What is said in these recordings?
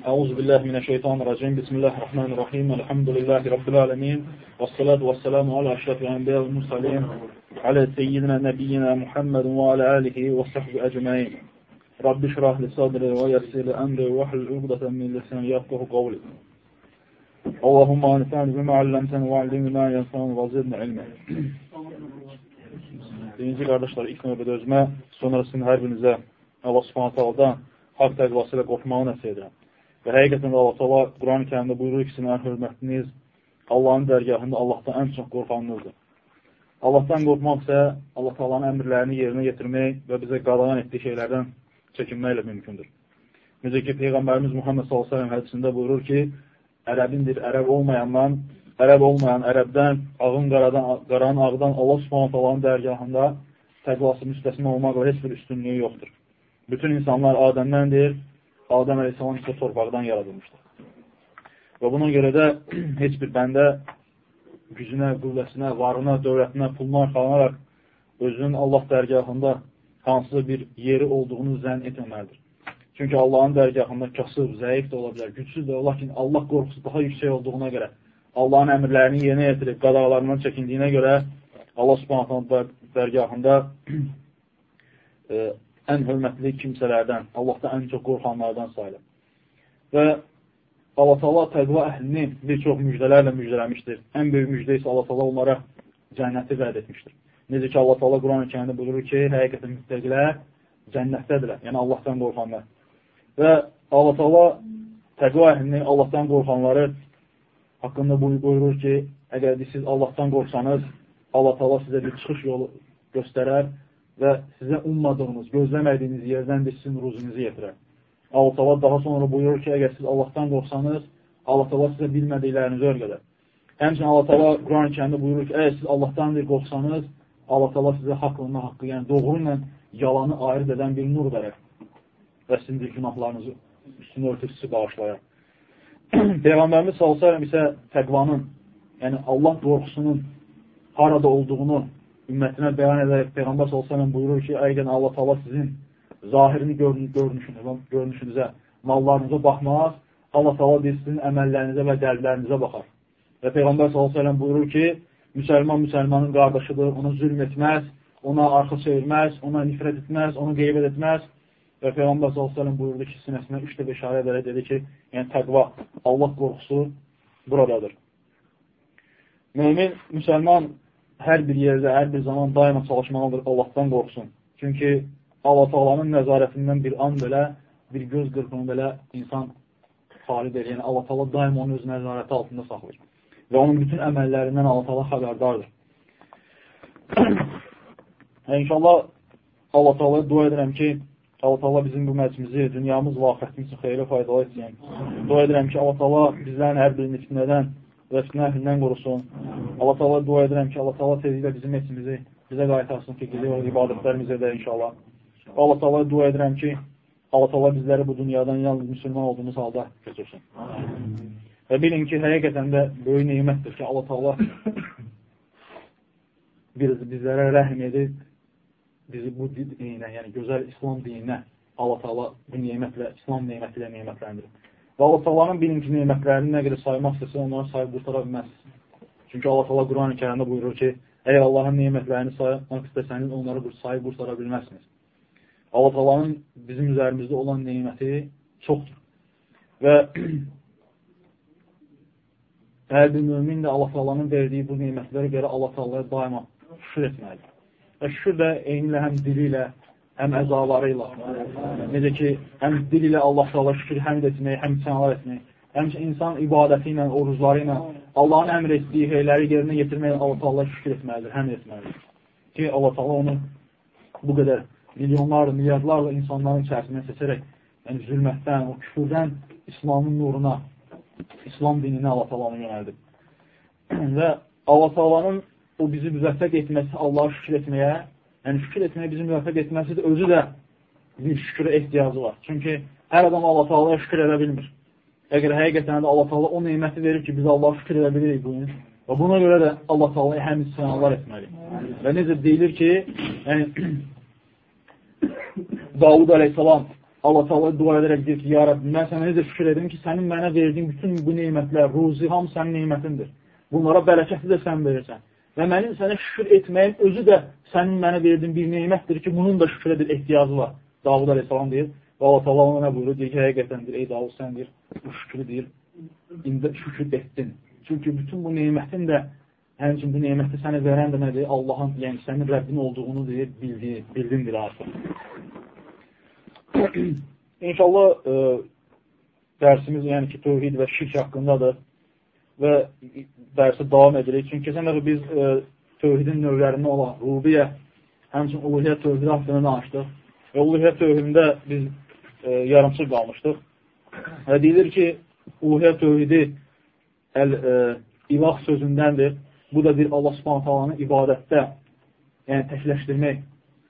Əuz billah minəşşeytanirracim. Bismillahirrahmanirrahim. Elhamdülillahi rabbil alamin. Vessalatu vesselamu ala əşrafil anbiya və mursalin, ala seyyidina nəbiyyina Muhammed və ala alihi və səhbi ecmaîn. Rabbi şrah li sadri və yessir li amri və hlul 'uqdatan min lisani yafqahu qawli. Allahumma anfa'na bima 'allamtana və 'allimna yanfa'na və zidna ilma. Dinci qardaşlar, ilk növbədə özümə, sonra sizin hər birinizə Allah Subhanahu taala'dan haqq təqvası ilə qorxmağı nəsihət edirəm. Və həqiqətən Allah Taala Quran-ı Kərimdə buyurur ki, sizin hörmətiniz Allahın dərgahında Allahdan ən çox qorxanınızdır. Allahdan qorxmaq isə Allah Taala'nın əmrlərini yerinə yetirmək və bizə qadağan etdiyi şeylərdən çəkinməklə mümkündür. Necə ki, Peyğəmbərimiz Muhammed s.ə.v hədisində buyurur ki, ərəbindir, ərəb olmayandan, ərəb olmayan ərəbdən, ağın qaradan, qaranın ağdan Allah subhanət dərgahında təqvası müstəsmə olmaqla heç bir üstünlüyü yoxdur. Bütün insanlar Adəmdəndir, Adəm əleyhissalam isə torpaqdan yaradılmışdır. Və buna görə də heç bir bəndə gücünə, qüvvəsinə, varına, dövlətinə, puluna arxalanaraq özünün Allah dərgahında hansısa bir yeri olduğunu zənn etməməlidir. Çünki Allahın dərgahında kasıb, zəif də ola bilər, gücsüz də lakin Allah qorxusu daha yüksək olduğuna görə, Allahın əmrlərini yerinə yetirib, qadağalarından çəkindiyinə görə Allah subhanətən dərgahında e, ən hörmətli kimsələrdən, Allahdan ən çox qorxanlardan sayılır. Və Allah Taala təqva əhlini bir çox müjdələrlə müjdələmişdir. Ən böyük müjdə isə Allah Taala onlara cənnəti vəd etmişdir. Necə ki Allah Taala Quran-ı Kərimdə buyurur ki, həqiqətən müttəqilər cənnətdədirlər, yəni Allahdan qorxanlar. Və Allah Taala təqva əhlini, Allahdan qorxanları haqqında buyurur ki, əgər siz Allahdan qorxsanız, Allah Taala sizə bir çıxış yolu göstərər və sizə ummadığınız, gözləmədiyiniz yerdən də sizin ruzunuzu yetirər. Allah Taala daha sonra buyurur ki, əgər siz Allahdan qorxsanız, Allah Taala sizə bilmədiklərinizi öyrədər. Həmçinin Allah Taala Quran-Kərimdə buyurur ki, əgər siz Allahdan bir qorxsanız, Allah Taala sizə haqqla haqqı, yəni doğru ilə yalanı ayırd edən bir nur verər və sizin bir günahlarınızı üstünü örtüsü bağışlayar. Peyğəmbərimiz sallallahu əleyhi isə təqvanın, yəni Allah qorxusunun harada olduğunu ümmətinə bəyan edərək Peyğəmbər s.ə.v buyurur ki, əgər Allah Allah sizin zahirini görünüşünüzə, görünüşünüzə, mallarınıza baxmaz, Allah Allah sizin əməllərinizə və qəlblərinizə baxar. Və Peyğəmbər s.ə.v buyurur ki, müsəlman müsəlmanın qardaşıdır, ona zülm etməz, ona arxa çevirməz, ona nifrət etməz, onu qeybət etməz. Və Peyğəmbər s.ə.v buyurdu ki, sinəsinə üç dəfə işarə edərək dedi ki, yəni təqva, Allah qorxusu buradadır. Mömin, müsəlman hər bir yerdə, hər bir zaman daima çalışmalıdır, Allahdan qorxsun. Çünki Allah Taalanın nəzarətindən bir an belə, bir göz qırpını belə insan xalid edir. Yəni Allah Taala daima onu öz nəzarəti altında saxlayır. Və onun bütün əməllərindən Allah Taala xəbərdardır. inşallah Allah Taalaya dua edirəm ki, Allah Taala bizim bu məclimizi dünyamız və axirətimiz xeyirli faydalı etsin. Dua edirəm ki, Allah Taala bizlərin hər birini fitnədən və fitnə əhlindən qorusun. Allah Taala dua edirəm ki, Allah Taala tezliklə bizim etimizi bizə qaytarsın ki, gidiyor ibadətlərimiz edə inşallah. Allah Taala dua edirəm ki, Allah Taala bizləri bu dünyadan yalnız müsəlman olduğumuz halda götürsün. Və bilin ki, həqiqətən də böyük nemətdir ki, Allah Taala biz, bizlərə rəhm edib, bizi bu dinə, yəni gözəl İslam dininə Allah Taala bu nemətlə, İslam neməti ilə nemətləndirib. Və Allah Taalanın birinci nemətlərini nə qədər saymaq istəsə, onları sayıb qurtara bilməzsiniz. Çünki Allah Taala Quran-ı Kərimdə buyurur ki, əgər Allahın nemətlərini saymaq istəsəniz, onları sayıb qurtara bilməzsiniz. Allah Taalanın bizim üzərimizdə olan neməti çoxdur. Və hər bir mümin də Allah Taalanın verdiyi bu nemətlərə görə Allah Taalaya daima şükür etməlidir. Və şükür də eynilə həm dili ilə, həm əzaları ilə. Necə ki, həm dil ilə Allah Taala şükür həmd etmək, həm sənalar etmək, həm insan ibadəti ilə, orucları ilə Allahın əmr etdiyi şeyləri yerinə yetirmək Allah Taala şükür etməlidir, həmd etməlidir. Ki Allah Taala onu bu qədər milyonlarla, milyardlarla insanların içərisindən seçərək, yəni zülmətdən, o küfürdən İslamın nuruna, İslam dininə Allah Taala yönəldib. Və Allah Taalanın o bizi müvəffəq etməsi, Allah'a şükür etməyə yəni şükür etməyə bizim müvəffəq etməsidir, özü də bir şükrə ehtiyacı var. Çünki hər adam Allah Taala'ya şükür edə bilmir. Əgər həqiqətən də Allah Taala o neməti verir ki, biz Allah'a şükür edə bilirik bu gün. Və buna görə də Allah Taala'ya həmin sənalar etməliyik. Və necə deyilir ki, yəni Davud əleyhissalam Allah Taala dua edərək deyir ki, ya Rəbb, mən sənə necə şükür edim ki, sənin mənə verdiyin bütün bu nemətlər, ruzi, hamı sənin nemətindir. Bunlara bərəkəti də sən verirsən. Və mənim sənə şükür etməyim özü də sənin mənə verdiyin bir nemətdir ki, bunun da şükür edir ehtiyacı var. Davud Aleyhisselam deyir. Və Allah Taala ona nə buyurur? Deyir ki, həqiqətən deyir, ey Davud sən deyir, bu şükrü deyir, indi şükür etdin. Çünki bütün bu nemətin də həmçin bu neməti sənə verən də nədir? Allahın, yəni sənin Rəbbin olduğunu deyir, bildi, bildindir artıq. İnşallah e, dərsimiz yəni ki, tövhid və şirk haqqındadır və dərsi davam edirik. Çünki keçən dəfə biz e, tövhidin növlərindən olan rubiyyə, həmçinin uluhiyyət tövhidi haqqında danışdıq və uluhiyyət tövhidində biz e, yarımçı qalmışdıq. Və deyilir ki, uluhiyyət tövhidi əl, e, ilah sözündəndir. Bu da bir Allah subhanət alanı ibadətdə, yəni təkləşdirmək,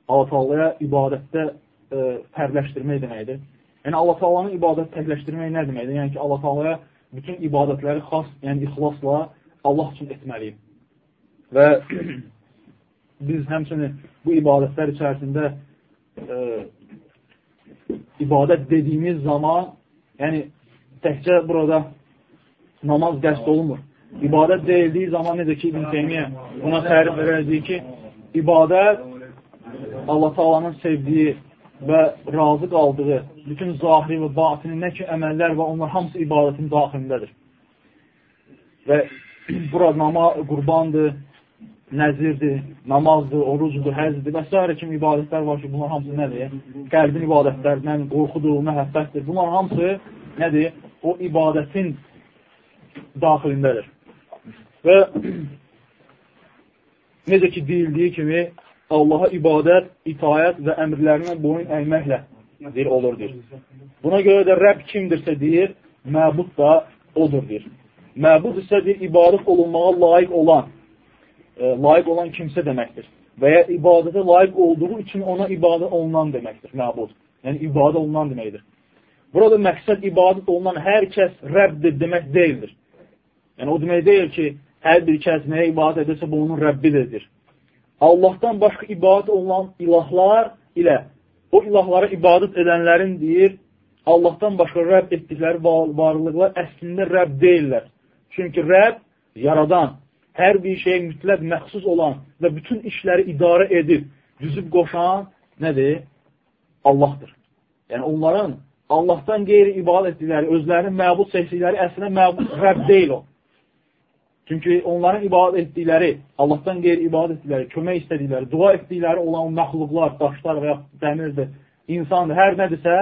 Allah Taalaya ibadətdə e, fərqləşdirmək deməkdir. Yəni Allah Taala'nın ibadət təkləşdirmək nə deməkdir? Yəni ki, Allah Taala'ya bütün ibadətləri xas, yəni ixlasla Allah üçün etməliyik. Və biz həmçinin bu ibadətlər içərisində e, ibadət dediyimiz zaman, yəni təkcə burada namaz qəsd olunmur. İbadət deyildiyi zaman necə ki, İbn Teymiyyə buna tərif verəcək ki, ibadət Allah Taala'nın sevdiyi və razı qaldığı bütün zahiri və batini nə ki əməllər və onlar hamısı ibadətin daxilindədir. Və burada nama qurbandır, nəzirdir, namazdır, orucdur, həzdir və s. kimi ibadətlər var ki, bunlar hamısı nədir? Qəlbin ibadətlərindən, qorxudur, məhəbbətdir. Bunlar hamısı nədir? O ibadətin daxilindədir. Və necə ki deyildiyi kimi, Allaha ibadət, itayət və əmrlərinə boyun əyməklə deyir, olur, deyir. Buna görə də Rəbb kimdirsə deyir, məbud da odur, deyir. Məbud isə deyir, ibadət olunmağa layiq olan, e, layiq olan kimsə deməkdir. Və ya ibadətə layiq olduğu üçün ona ibadət olunan deməkdir, məbud. Yəni, ibadət olunan deməkdir. Burada məqsəd ibadət olunan hər kəs Rəbbdir demək deyildir. Yəni, o demək deyil ki, hər bir kəs nəyə ibadət edirsə, bu onun Rəbbidir. Allahdan başqa ibadət olunan ilahlar ilə o ilahlara ibadət edənlərin deyir, Allahdan başqa Rəbb etdikləri varlıqlar əslində Rəbb deyirlər. Çünki Rəbb yaradan, hər bir şeyə mütləq məxsus olan və bütün işləri idarə edib, düzüb qoşan nədir? Allahdır. Yəni onların Allahdan qeyri ibadət etdikləri, özlərinin məbud seçdikləri əslində məbud Rəbb deyil o. Çünki onların ibadət etdikləri, Allahdan qeyri ibadət etdikləri, kömək istədikləri, dua etdikləri olan məxluqlar, daşlar və yaxud dəmirdir, insandır, hər nədirsə,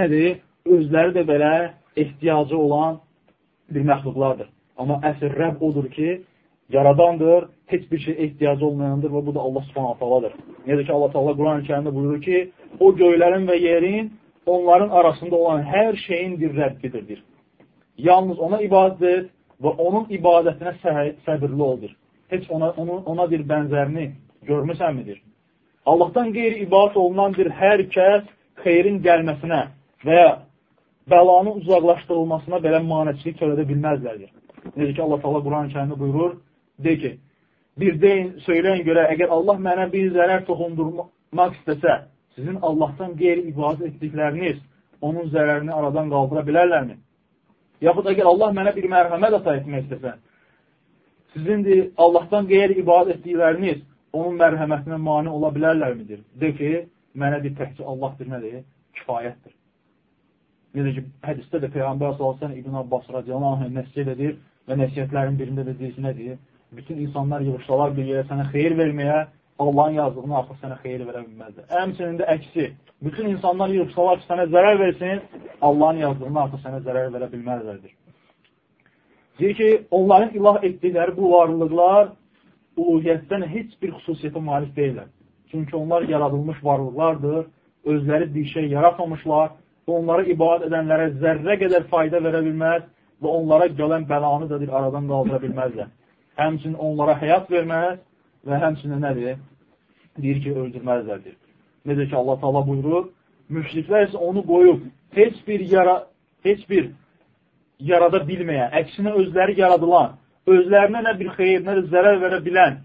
nədir? Özləri də belə ehtiyacı olan bir məxluqlardır. Amma əsr Rəbb odur ki, yaradandır, heç bir şey ehtiyacı olmayandır və bu da Allah subhanahu ta'aladır. Necə ki, Allah ta'ala Quran-ı kərimdə buyurur ki, o göylərin və yerin onların arasında olan hər şeyin bir Rəbbidir. Yalnız ona ibadət et və onun ibadətinə səbirli oldur. Heç ona, onun, ona bir bənzərini görmüsənmidir? Allahdan qeyri ibadət olunan bir hər kəs xeyrin gəlməsinə və ya bəlanın uzaqlaşdırılmasına belə manəçilik törədə bilməzlərdir. Necə ki, Allah Allah Quran-ı kərimdə buyurur, de ki, bir deyin, söyləyin görə, əgər Allah mənə bir zərər toxundurmaq istəsə, sizin Allahdan qeyri ibadət etdikləriniz onun zərərini aradan qaldıra bilərlərmi? Yaxud əgər Allah mənə bir mərhəmət əta etmək istəsə, sizindir Allahdan qeyri ibadət etdikləriniz onun mərhəmətinə mani ola bilərlərmidir? De ki, mənə bir təkcə Allahdır nədir? Kifayətdir. Necə ki, hədisdə də Peyğəmbər s.ə.v İbn Abbas radiyallahu anh nəsiyyət edir və nəsiyyətlərin birində də deyir ki, nədir? Bütün insanlar yığışsalar bir yerə sənə xeyir verməyə, Allahın yazdığını artıq sənə xeyir verə bilməzdir. Əmsinin də əksi, bütün insanlar yığışsalar ki, sənə zərər versin, Allahın yazdığını artıq sənə zərər verə bilməzlərdir. Deyir ki, onların ilah etdikləri bu varlıqlar uluhiyyətdən heç bir xüsusiyyətə malik deyirlər. Çünki onlar yaradılmış varlıqlardır, özləri bir şey yaratmamışlar və onlara ibadət edənlərə zərrə qədər fayda verə bilməz və onlara gələn bəlanı da bir aradan qaldıra bilməzlər. Həmçinin onlara həyat verməz və həmçinin nədir? Deyir ki, öldürməzlərdir. Necə ki, Allah Taala buyurur, müşriklər isə onu qoyub heç bir yara, heç bir yarada bilməyən, əksinə özləri yaradılan, özlərinə nə bir xeyir, nə də zərər verə bilən,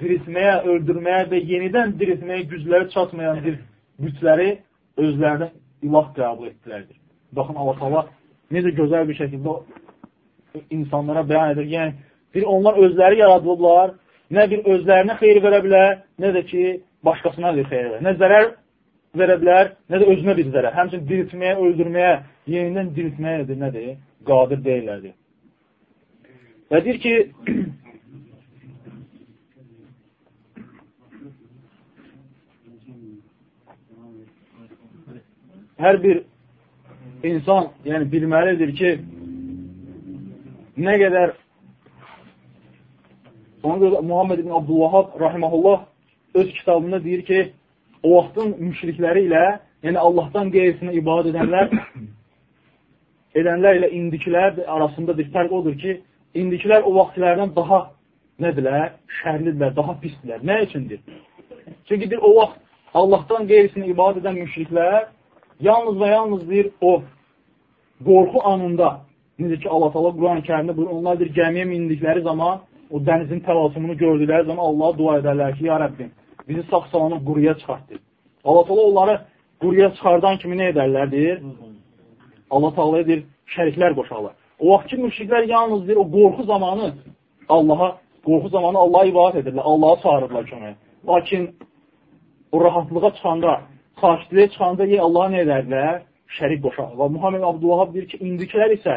diritməyə, öldürməyə və yenidən diritməyə gücləri çatmayan bir bütləri özlərinə ilah qəbul etdilərdir. Baxın, Allah Allah necə gözəl bir şəkildə insanlara bəyan edir. Yəni, bir onlar özləri yaradılıblar, nə bir özlərinə xeyir verə bilər, nə də ki, başqasına bir xeyir verə. Nə zərər verə bilər, nə də özünə bir zərər. Həmçin diriltməyə, öldürməyə, yenidən diriltməyə nədir, nədir? Qadir deyirlərdir. Və deyir ki, hər bir insan yəni bilməlidir ki, nə qədər ona görə Muhammed ibn Abdülvahab rahiməhullah öz kitabında deyir ki, o vaxtın müşrikləri ilə, yəni Allahdan qeyrisinə ibadət edənlər edənlər ilə indikilər arasında bir fərq odur ki, indikilər o vaxtlərdən daha nədirlər? Şərlidirlər, daha pisdirlər. Nə üçündür? Çünki bir o vaxt Allahdan qeyrisinə ibadət edən müşriklər yalnız və yalnız bir o qorxu anında, necə ki Allah Taala Quran-ı Kərimdə buyurur, onlar bir gəmiyə mindikləri zaman o dənizin təlasümünü gördükləri zaman Allaha dua edərlər ki, ya Rəbbim, bizi sağ-salamat quruya çıxartdı. Allah Taala onları quruya çıxardan kimi nə edərlərdir? Allah Taala edir, şəriklər qoşarlar. O vaxt ki, müşriklər yalnız bir o qorxu zamanı Allaha, qorxu zamanı Allaha ibadət edirlər, Allaha çağırırlar köməyə. Lakin o rahatlığa çıxanda, xaşiliyə çıxanda ey Allaha nə edərlər? Şərik qoşarlar. Və Muhammed Abdülvahab deyir ki, indikilər isə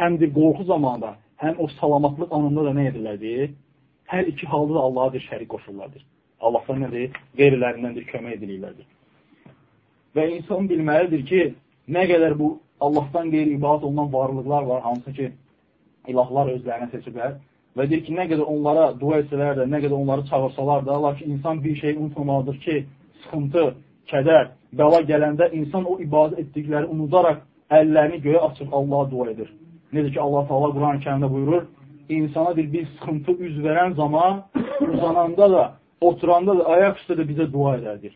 həm də qorxu zamanında, həm o salamatlıq anında da nə edirlərdir? Hər iki halda da Allaha bir şərik qoşurlardır. Allahdan nədir? Qeyrilərindəndir, kömək edirlərdir. Və insan bilməlidir ki, nə qədər bu Allahdan qeyri ibadət olunan varlıqlar var, hansı ki, ilahlar özlərinə seçiblər və deyir ki, nə qədər onlara dua etsələr də, nə qədər onları çağırsalar da, lakin insan bir şey unutmamalıdır ki, sıxıntı, kədər, bəla gələndə insan o ibadət etdikləri unudaraq əllərini göyə açıb Allaha dua edir. Necə ki, Allah Taala Quran-ı Kərimdə buyurur, insana bir, bir sıxıntı üz verən zaman uzananda da, oturanda da, ayaq üstə də bizə dua edərdir.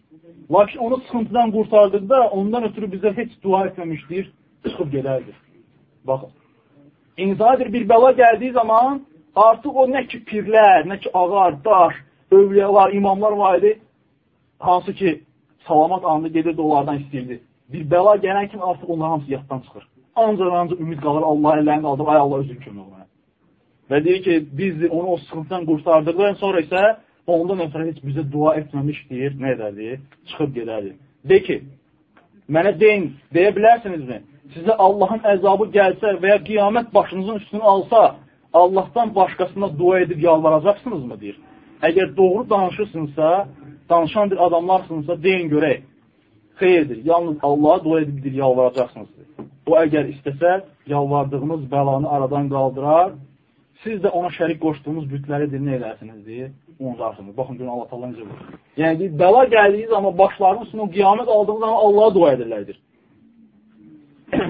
Lakin onu sıxıntıdan qurtardıqda, ondan ötürü bizə heç dua etməmişdir, çıxıb gedərdir. Baxın, insana bir bəla gəldiyi zaman artıq o nə ki pirlər, nə ki ağar, daş, övliyalar, imamlar var idi, hansı ki salamat anında gedirdi, onlardan istəyirdi. Bir bəla gələn kimi artıq onlar hamısı yaddan çıxır ancaq ancaq ümid qalır Allah əllərini qaldırıb, ay Allah özün kömək olmaya. Və deyir ki, biz onu o sıxıntıdan qurtardıqdan sonra isə ondan ötürü heç bizə dua etməmiş deyir, nə edərdi? Çıxıb gedərdi. De ki, mənə deyin, deyə bilərsinizmi? Sizə Allahın əzabı gəlsə və ya qiyamət başınızın üstünü alsa, Allahdan başqasına dua edib yalvaracaqsınızmı, deyir. Əgər doğru danışırsınızsa, danışan bir adamlarsınızsa, deyin görək. Xeyirdir, yalnız Allaha dua edib yalvaracaqsınız. O əgər istəsə, yalvardığınız bəlanı aradan qaldırar, siz də ona şərik qoşduğunuz bütləri dinlə edərsiniz, deyir, unudarsınız. Baxın, görün Allah Allah necə buyurur. Yəni, bəla gəldiyi zaman başlarının üstünə qiyamət aldığı zaman Allaha dua edirlərdir.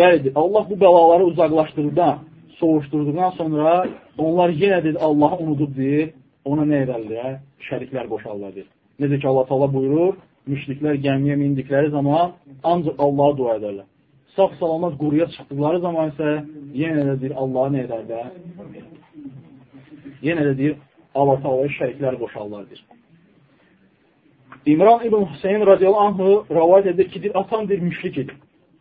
Bəlidir, Allah bu bəlaları uzaqlaşdırdıqdan, soğuşdurduqdan sonra onlar yenə deyir, Allahı unudub deyir, ona nə edərlər? Şəriklər qoşarlar deyir. Necə ki, Allah Allah buyurur, müşriklər gəmiyə mindikləri zaman ancaq Allaha dua edərlər. Sağ salamat quruya çıxdıqları zaman isə yenə də deyir, Allaha nə edərlər? Yenə də deyir, Allah Taala'ya şəriklər qoşarlar deyir. İmran ibn Hüseyin radiyallahu anhu rəvayət edir ki, deyir, atam bir müşrik idi.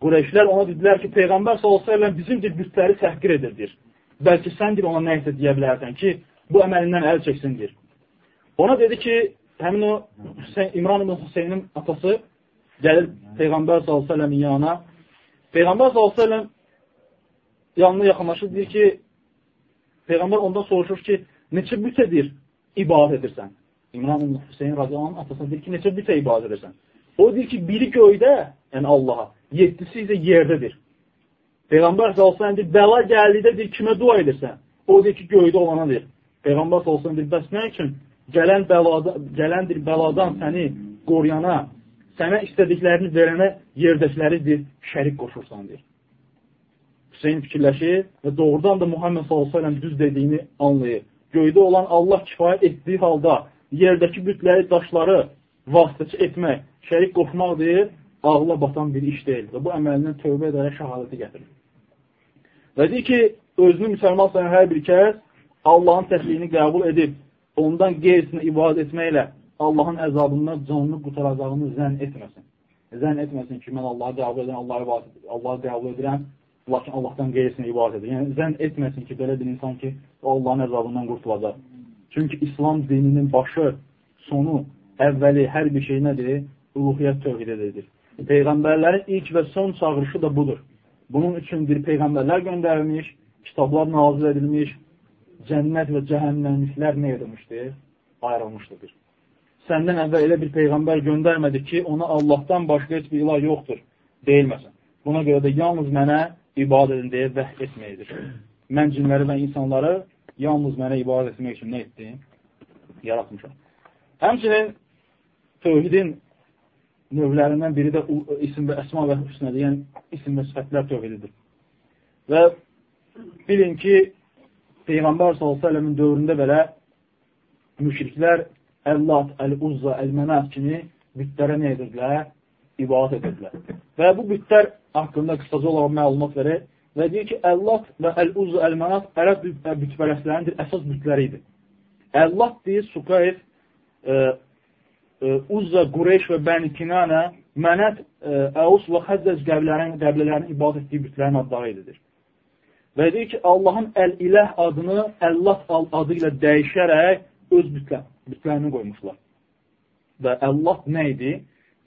Qureyşlər ona dedilər ki, Peyğəmbər s.ə.v bizim bir bütləri təhqir edirdir. Bəlkə sən deyir, ona nə isə deyə bilərsən ki, bu əməlindən əl çəksindir. Ona dedi ki, həmin o Hüseyin, İmran ibn Hüseynin atası gəlir Peyğəmbər s.ə.v-in yanına. Peyğəmbər s.ə.v yanına yaxınlaşır, deyir ki, Peyğəmbər ondan soruşur ki, neçə büt edir, ibadət edirsən? İmran ibn Hüseyin radiyallahu atası deyir ki, neçə bütə ibadət edirsən? O deyir ki, biri göydə, yəni Allaha, yedisi isə yerdədir. Peyğəmbər s.ə.v deyir, bəla gəldikdə deyir, kimə dua edirsən? O deyir ki, göydə olana deyir. Peyğəmbər s.ə.v deyir, bəs nə üçün gələn, bəlada, gələn bir bəladan səni qoruyana, sənə istədiklərini verənə yerdəkiləridir, şərik qoşursan, deyir. Hüseyin fikirləşir və doğrudan da Muhammed s.ə.v düz dediyini anlayır. Göydə olan Allah kifayət etdiyi halda yerdəki bütləri, daşları vasitəçi etmək, şərik qoşmaq deyir, ağla batan bir iş deyil və bu əməlindən tövbə edərək şəhadəti gətirir. Və deyir ki, özünü müsəlman sayən hər bir kəs Allahın təsliyini qəbul edib, ondan qeyrisinə ibadət etməklə Allahın əzabından canını qutaracağını zənn etməsin. zənn etməsin ki, mən Allahı qəbul edirəm, Allahı, Allahı qəbul edirəm, lakin Allahdan qeyrisinə ibadət edir. Yəni, zənn etməsin ki, belə bir insan ki, Allahın əzabından qurtulacaq. Çünki İslam dininin başı, sonu, əvvəli, hər bir şey nədir? Uluhiyyət tövhid edir. Peyğəmbərlərin ilk və son çağırışı da budur. Bunun üçün bir peyğəmbərlər göndərilmiş, kitablar nazil edilmiş, cənnət və cəhənnəmliklər nə edilmişdir? Ayrılmışdır. Səndən əvvəl elə bir peyğəmbər göndərmədi ki, ona Allahdan başqa heç bir ilah yoxdur, deyilməsin. Buna görə də yalnız mənə ibadət edin deyə vəhd etməkdir. Mən cinləri və insanları yalnız mənə ibadət etmək üçün nə etdim? Yaratmışam. Həmçinin tövhidin növlərindən biri də isim və əsma və hüsnədir, yəni isim və sifətlər tövhididir. Və bilin ki, Peyğəmbər s.ə.v-in dövründə belə müşriklər Əllat, Əl-Uzza, Əl-Mənət kimi bütlərə nə edirdilər? İbadət edirdilər. Və bu bütlər haqqında qısaca olaraq məlumat verir və deyir ki, Əllat və Əl-Uzza, Əl-Mənət ərəb bütpərəslərinin əsas bütləri idi. Əllat deyir, Suqayf, e, Uzza, Qureyş və Bəni Kinanə, Mənət, Əus və Xəzzəz qəblərin, qəblələrinin ibadət etdiyi bütlərin adları edilir. Və deyir ki, Allahın Əl-İləh adını Əllah adı ilə dəyişərək öz bütlə, bütlərini qoymuşlar. Və Əllah nə idi?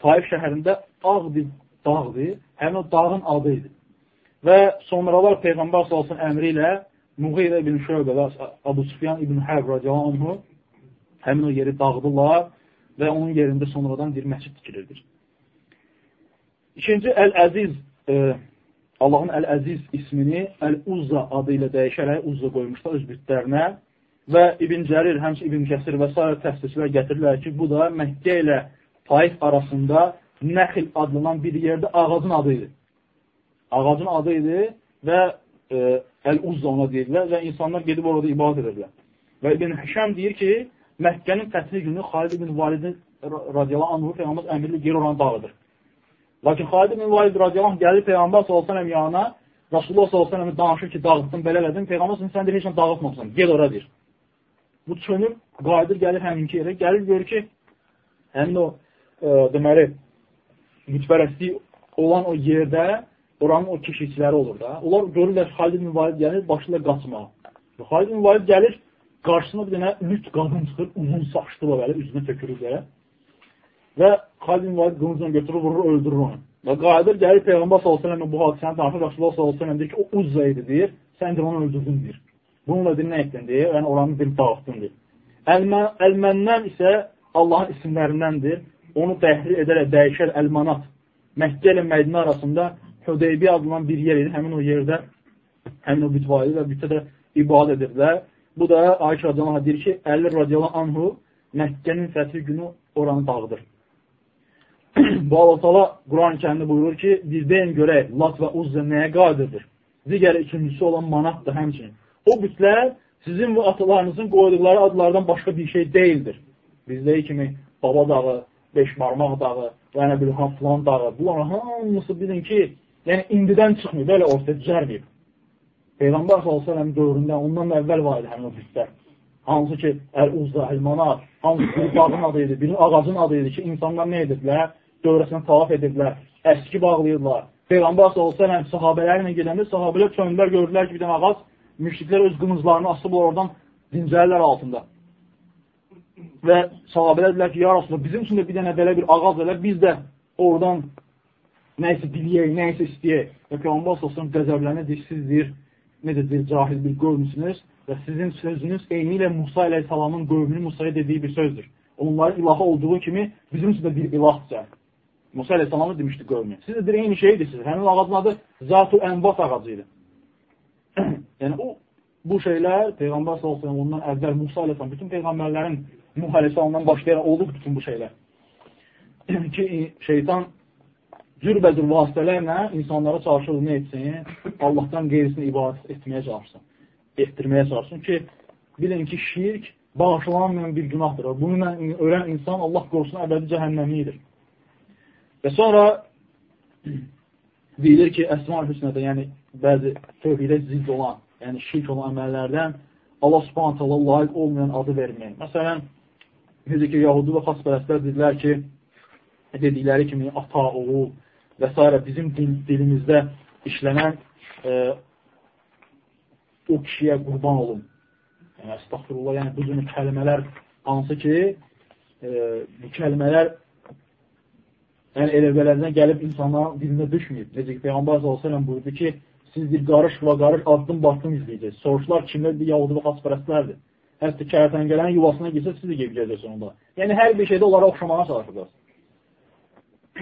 Taif şəhərində ağ bir dağdır, həmin o dağın adı idi. Və sonralar Peyğəmbər salsın əmri ilə Muğirə ibn Şöbə və Abu Sufyan ibn Hərb radiyallahu həmin o yeri dağdılar və onun yerində sonradan bir məscid tikilirdir. İkinci, Əl-Əziz, e, Allahın Əl-Əziz ismini Əl-Uzza adı ilə dəyişərək Uzza qoymuşlar öz bütlərinə və İbn Cərir, həmçə İbn Kəsir və s. təfsirçilər gətirirlər ki, bu da Məkkə ilə Taif arasında Nəxil adlanan bir yerdə ağacın adı idi. Ağacın adı idi və e, Əl-Uzza ona deyirlər və insanlar gedib orada ibadət edirlər. Və İbn Hişəm deyir ki, Məkkənin fəthi günü Xalid ibn Validin radiyallahu anhu Peyğəmbər əmrli geri oranı dağıdır. Lakin Xalid ibn Valid radiyallahu gəlir Peyğəmbər s.ə.v yanına Rasulullah s.ə.v danışır ki, dağıtdın, belə elədin. Peyğəmbər sən deyir, heç dağıtmamısan, gel ora deyir. Bu çönür, qayıdır, gəlir həminki yerə, gəlir görür ki, həmin o, e, deməli, mütbərəsliyi olan o yerdə oranın o keşikçiləri olur da. Onlar görürlər Xalid ibn Valid gəlir, başlayırlar qaçmağa. Xalid ibn Valid gəlir, qarşısına bir dənə lüt qadın çıxır, uzun saçlı belə, üzünə tökürür belə. Və Xalid Valid qılıncla götürür, vurur, öldürür onu. Və qayıdır, gəlir Peyğəmbər s.ə.v bu hadisəni danışır, Rasulullah s.ə.v deyir ki, o Uzza idi, deyir, sən də onu öldürdün, deyir. Bununla deyir, nə etdin, deyir, yəni oranı bir dağıtdın, deyir. Əlməndən isə Allahın isimlərindəndir. Onu təhrir edərək dəyişər Əlmanat. Məkkə ilə Mədinə arasında Hüdeybi adlanan bir yer idi. Həmin o yerdə, həmin o bütvayı və bütə də ibadət edirlər. Bu da Ayşə radiyallahu deyir ki, Əli radiyallahu anhu Məkkənin fəthi günü oranı dağıdır. Bu Allah-u Quran-ı kərimdə buyurur ki, biz deyin görək, Lat və Uzza nəyə qadirdir? Digər ikincisi olan manatdır həmçinin. O bütlər sizin və atalarınızın qoyduqları adlardan başqa bir şey deyildir. Bizdəyi kimi Baba dağı, Beş Marmaq dağı, və nə bir filan dağı, bunlar hamısı bilin ki, yəni indidən çıxmıyor, belə ortaya düzərməyib. Peyğəmbər s.ə.v dövründə ondan əvvəl var idi həmin o bütlər. Hansı ki, Əl-Uzza, Əl-Manat, hansı bir bağın adı idi, bir ağacın adı idi ki, insanlar nə edirdilər? Dövrəsini tavaf edirdilər, əski bağlayırdılar. Peyğəmbər s.ə.v sahabələrlə gedəndə sahabələr çöndülər, gördülər ki, bir dənə ağac, müşriklər öz qımızlarını asıb oradan dincəlirlər altında. Və sahabələr dedilər ki, ya Rasulullah, bizim üçün də bir dənə belə bir ağac elə, biz də oradan nəysə diliyək, nəysə istəyək. Və Peyğəmbər s.ə.v qəzəblənə deyir, siz deyir, necə deyir, cahil bir qövmüsünüz və sizin sözünüz eyni ilə Musa əleyhissalamın qövmünün Musaya dediyi bir sözdür. Onların ilahı olduğu kimi bizim üçün də bir ilahdır. Musa əleyhissalamı demişdi qövmü. Siz də eyni şey edirsiniz. Həmin ağacın adı Zatu Ənvat ağacı idi. yəni o bu şeylər Peyğəmbər sallallahu əleyhi ondan əvvəl Musa əleyhissalam bütün peyğəmbərlərin Nuh əleyhissalamdan başlayaraq olub bütün bu şeylər. ki şeytan cürbəcür vasitələrlə insanlara çalışır nə etsin? Allahdan qeyrisini ibadət etməyə çalışsın. Etdirməyə çalışsın ki, bilin ki, şirk bağışlanmayan bir günahdır. Bununla ölən insan Allah qorusun əbədi cəhənnəmidir. Və sonra deyilir ki, Əsma-ül Hüsnədə, yəni bəzi tövhidə zidd olan, yəni şirk olan əməllərdən Allah subhanət Allah layiq olmayan adı verməyin. Məsələn, necə ki, Yahudi və xaspərəstlər dedilər ki, dedikləri kimi ata, oğul və s. bizim dil, dilimizdə işlənən e, o kişiyə qurban olun. Yəni, əstəxfirullah, yəni bu cür kəlmələr hansı ki, e, bu kəlmələr yəni elə-belədən gəlib insanların dilinə düşməyib. Necə ki, Peyğəmbər s.ə.v buyurdu ki, siz bir qarış və qarış addım batdım izləyəcəksiniz. Soruşlar kimlərdir? Yahudi və xaspərəstlərdir. Hətta kərtəngələrin yuvasına girsə, siz də gedib gələcəksiniz onda. Yəni, hər bir şeydə onlara oxşamağa çalışacaqsınız.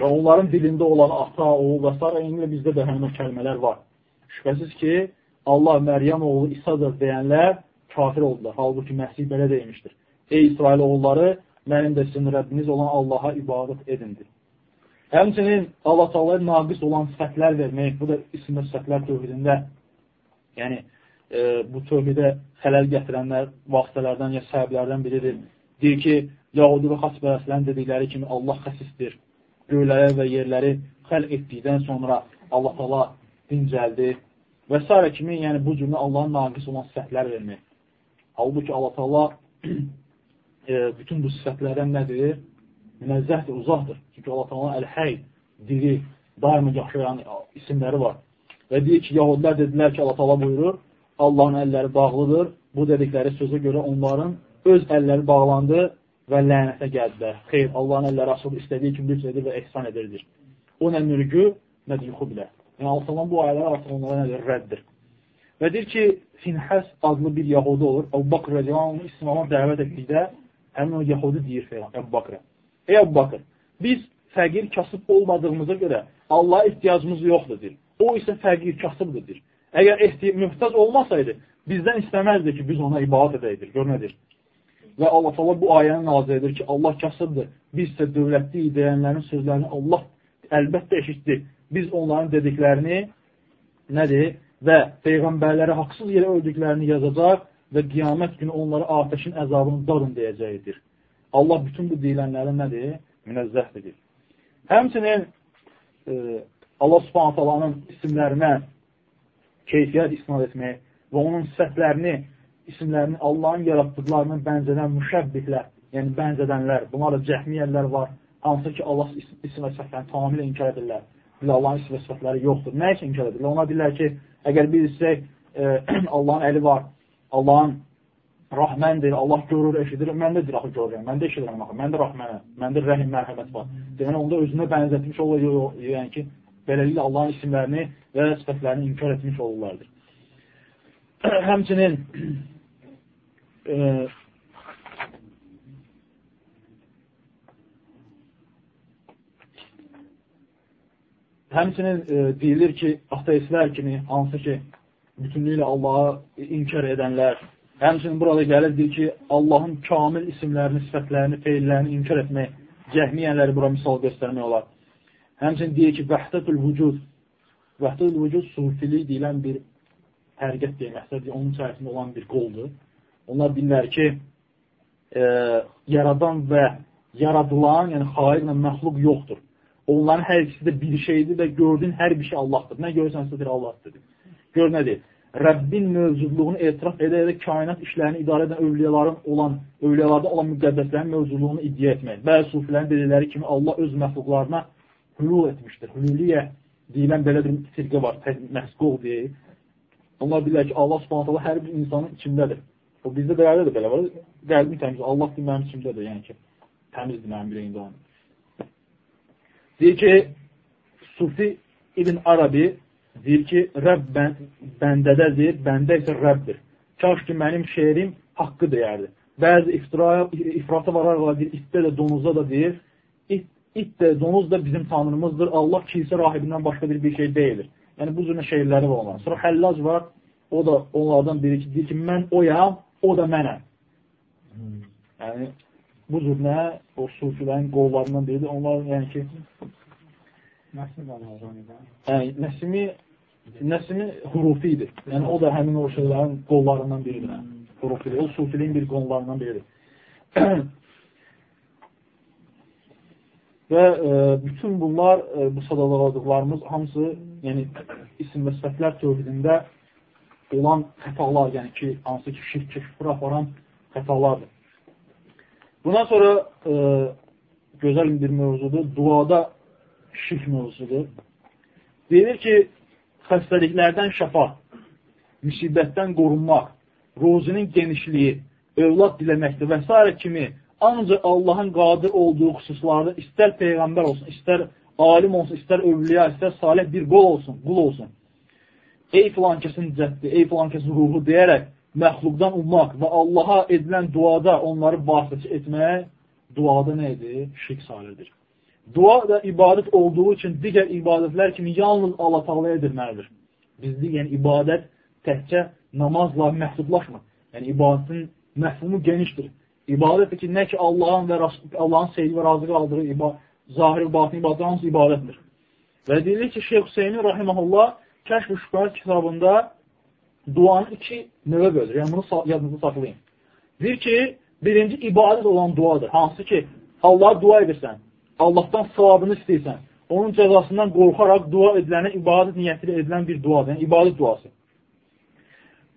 Və onların dilində olan ata, oğul və s. eynilə bizdə də həmin kəlmələr var. Şübhəsiz ki, Allah Məryəm oğlu İsadır deyənlər kafir oldular. Halbuki Məsih belə deymişdir. Ey İsrail oğulları, mənim də sizin Rəbbiniz olan Allaha ibadət edindir. Həmçinin Allah Taala'ya naqis olan sifətlər vermək, bu da isimdə sifətlər tövhidində, yəni e, bu tövhidə xələl gətirənlər vasitələrdən ya səbəblərdən biridir. Deyir ki, Yahudi və xaçpərəslərin dedikləri kimi Allah xəsisdir, göyləri və yerləri xəlq etdikdən sonra Allah Taala dincəldi və s. kimi, yəni bu cümlə Allahın naqis olan sifətlər vermək. Halbuki Allah Taala e, bütün bu sifətlərdən nədir? Münezzəhdir, uzaqdır. Çünki Allah Taala əl-həy, diri, daima yaşayan isimləri var. Və deyir ki, Yahudilər dedilər ki, Allah Taala buyurur, Allahın əlləri bağlıdır. Bu dedikləri sözə görə onların öz əlləri bağlandı və lənətə gəldilər. Xeyr, Allahın əlləri açılıb istədiyi kimi lütf edir və ehsan edirdir. O nə mürgü, nə yuxu bilər. Yəni, Allah bu ayələr artıq onlara nədir? Rəddir. Və deyir ki, Finhəs adlı bir Yahudi olur. Əbu Bakr rədiyallahu onu İslam'a dəvət etdikdə həmin o Yahudi deyir Əbu Bakrə. Ey Əbu Bakr, biz fəqir kasıb olmadığımıza görə Allaha ehtiyacımız yoxdur, deyir. O isə fəqir kasıbdır, deyir. Əgər möhtac olmasaydı, bizdən istəməzdi ki, biz ona ibadət edəydik. Gör nədir? Və Allah Allah bu ayəni nazir edir ki, Allah kasıbdır. Biz isə dövlətli deyənlərin sözlərini Allah əlbəttə eşitdi. Biz onların dediklərini nədir? Və Peyğəmbərləri haqsız yerə öldüklərini yazacaq və qiyamət günü onları atəşin əzabını dadın deyəcəkdir. Allah bütün bu deyilənlərin nədir? Münəzzəhdir. Həmçinin e, Allah subhanət alanın isimlərinə keyfiyyət isnad etmək və onun sifətlərini isimlərini Allahın yaratdıqlarının bənzədən müşəbbihlər, yəni bənzədənlər, bunlar da cəhmiyyələr var, hansı ki, Allah isim və sifətlərini tamamilə inkar edirlər. Bilə Allahın isim və sifətləri yoxdur. Nə üçün inkar edirlər? Onlar deyirlər ki, əgər biz desək, e, Allahın əli var, Allahın rahməndir, Allah görür, eşidir, mən də diraqı görürəm, mən də eşidirəm, axı, mən də rahmənəm, məndə rəhim, mərhəmət var. Deməli, onda özünə bənzətmiş olur, yəni ki, beləliklə Allahın isimlərini və sifətlərini inkar etmiş olurlardır. Həmçinin e, həmçinin e, deyilir ki, ateistlər kimi, hansı ki, bütünlüklə Allahı inkar edənlər, həmçinin burada gəlir, deyir ki, Allahın kamil isimlərini, sifətlərini, feillərini inkar etmək, cəhmiyyənləri bura misal göstərmək olar. Həmçinin deyir ki, vəhdətül vücud, vəhdətül vücud sufilik deyilən bir hərəkət deməkdir, onun içərisində olan bir qoldur. Onlar bilirlər ki, e, yaradan və yaradılan, yəni xairlə məxluq yoxdur. Onların hər ikisi də bir şeydir və gördüyün hər bir şey Allahdır. Nə görürsənsə deyir Allahdır. Gör nədir? Rəbbin mövcudluğunu etiraf edərək kainat işlərini idarə edən övliyaların olan, övliyalarda olan müqəddəslərin mövcudluğunu iddia etmək. Bəzi sufilərin dedikləri kimi Allah öz məxluqlarına hülul etmişdir. Hüluliyyə deyilən belə bir firqə var, məsqul deyil. Onlar bilirlər ki, Allah subhanətələ hər bir insanın içindədir. O bizdə dəyərli də belə var. Qəlbim təmiz. Allah deyir, mənim içimdədir. Yəni ki, təmizdir mənim ürəyimdə onun. Deyir ki, Sufi İbn Arabi deyir ki, Rəbb bən, bəndədədir, bəndə isə Rəbbdir. Kaş ki, mənim şeirim haqqı deyərdi. Bəzi ifrata vararlar, deyir, itdə də, donuzda da deyir, it, it də, donuz da bizim tanrımızdır. Allah kilsə rahibindən başqa bir, bir şey deyildir. Yəni, bu cürlə şeirləri var olan. Sonra Həllac var, o da onlardan biri ki, deyir ki, mən oyam, o da mənəm. Hmm. Yəni, bu cür nə? O sufilərin qollarından biridir. Onlar, yəni ki, yəni, Nəsimi Nəsimi hurufidir. Yəni, o da həmin o şeylərin qollarından biridir. Hmm. Hurufidir. O sufiliyin bir qollarından biridir. Və e, bütün bunlar, e, bu sadaladıqlarımız hamısı, yəni isim və sifətlər tövhidində olan xətalar, yəni ki, hansı ki, şirk, küfür aparan xətalardır. Bundan sonra e, gözəl bir mövzudur. Duada şirk mövzudur. Deyilir ki, xəstəliklərdən şəfa, müsibətdən qorunmaq, rozinin genişliyi, övlad diləməkdir və s. kimi ancaq Allahın qadir olduğu xüsuslarda istər Peyğəmbər olsun, istər alim olsun, istər övliya, istər salih bir qol olsun, qul olsun. Ey filan kəsin cəddi, ey filan kəsin ruhu deyərək məxluqdan ummaq və Allaha edilən duada onları vasitəçi etmək duada nə edir? Şirk salirdir. Dua da ibadət olduğu üçün digər ibadətlər kimi yalnız Allah Taala'ya edilməlidir. Bizdə yəni ibadət təkcə namazla məhdudlaşmır. Yəni ibadətin məfhumu genişdir. İbadətdir ki, nə ki Allahın və Allahın sevgi və razı qaldığı ibadət, zahir, batın ibadət hamısı ibadətdir. Və deyilir ki, Şeyh Hüseynin rahiməhullah Kəşf-ı Şübhət kitabında duanı iki növə bölür. Yəni bunu yadınızda saxlayın. Deyir ki, birinci ibadət olan duadır. Hansı ki, Allah'a dua edirsən, Allahdan savabını istəyirsən, onun cəzasından qorxaraq dua edilənə ibadət niyyətilə edilən bir duadır. Yəni ibadət duası.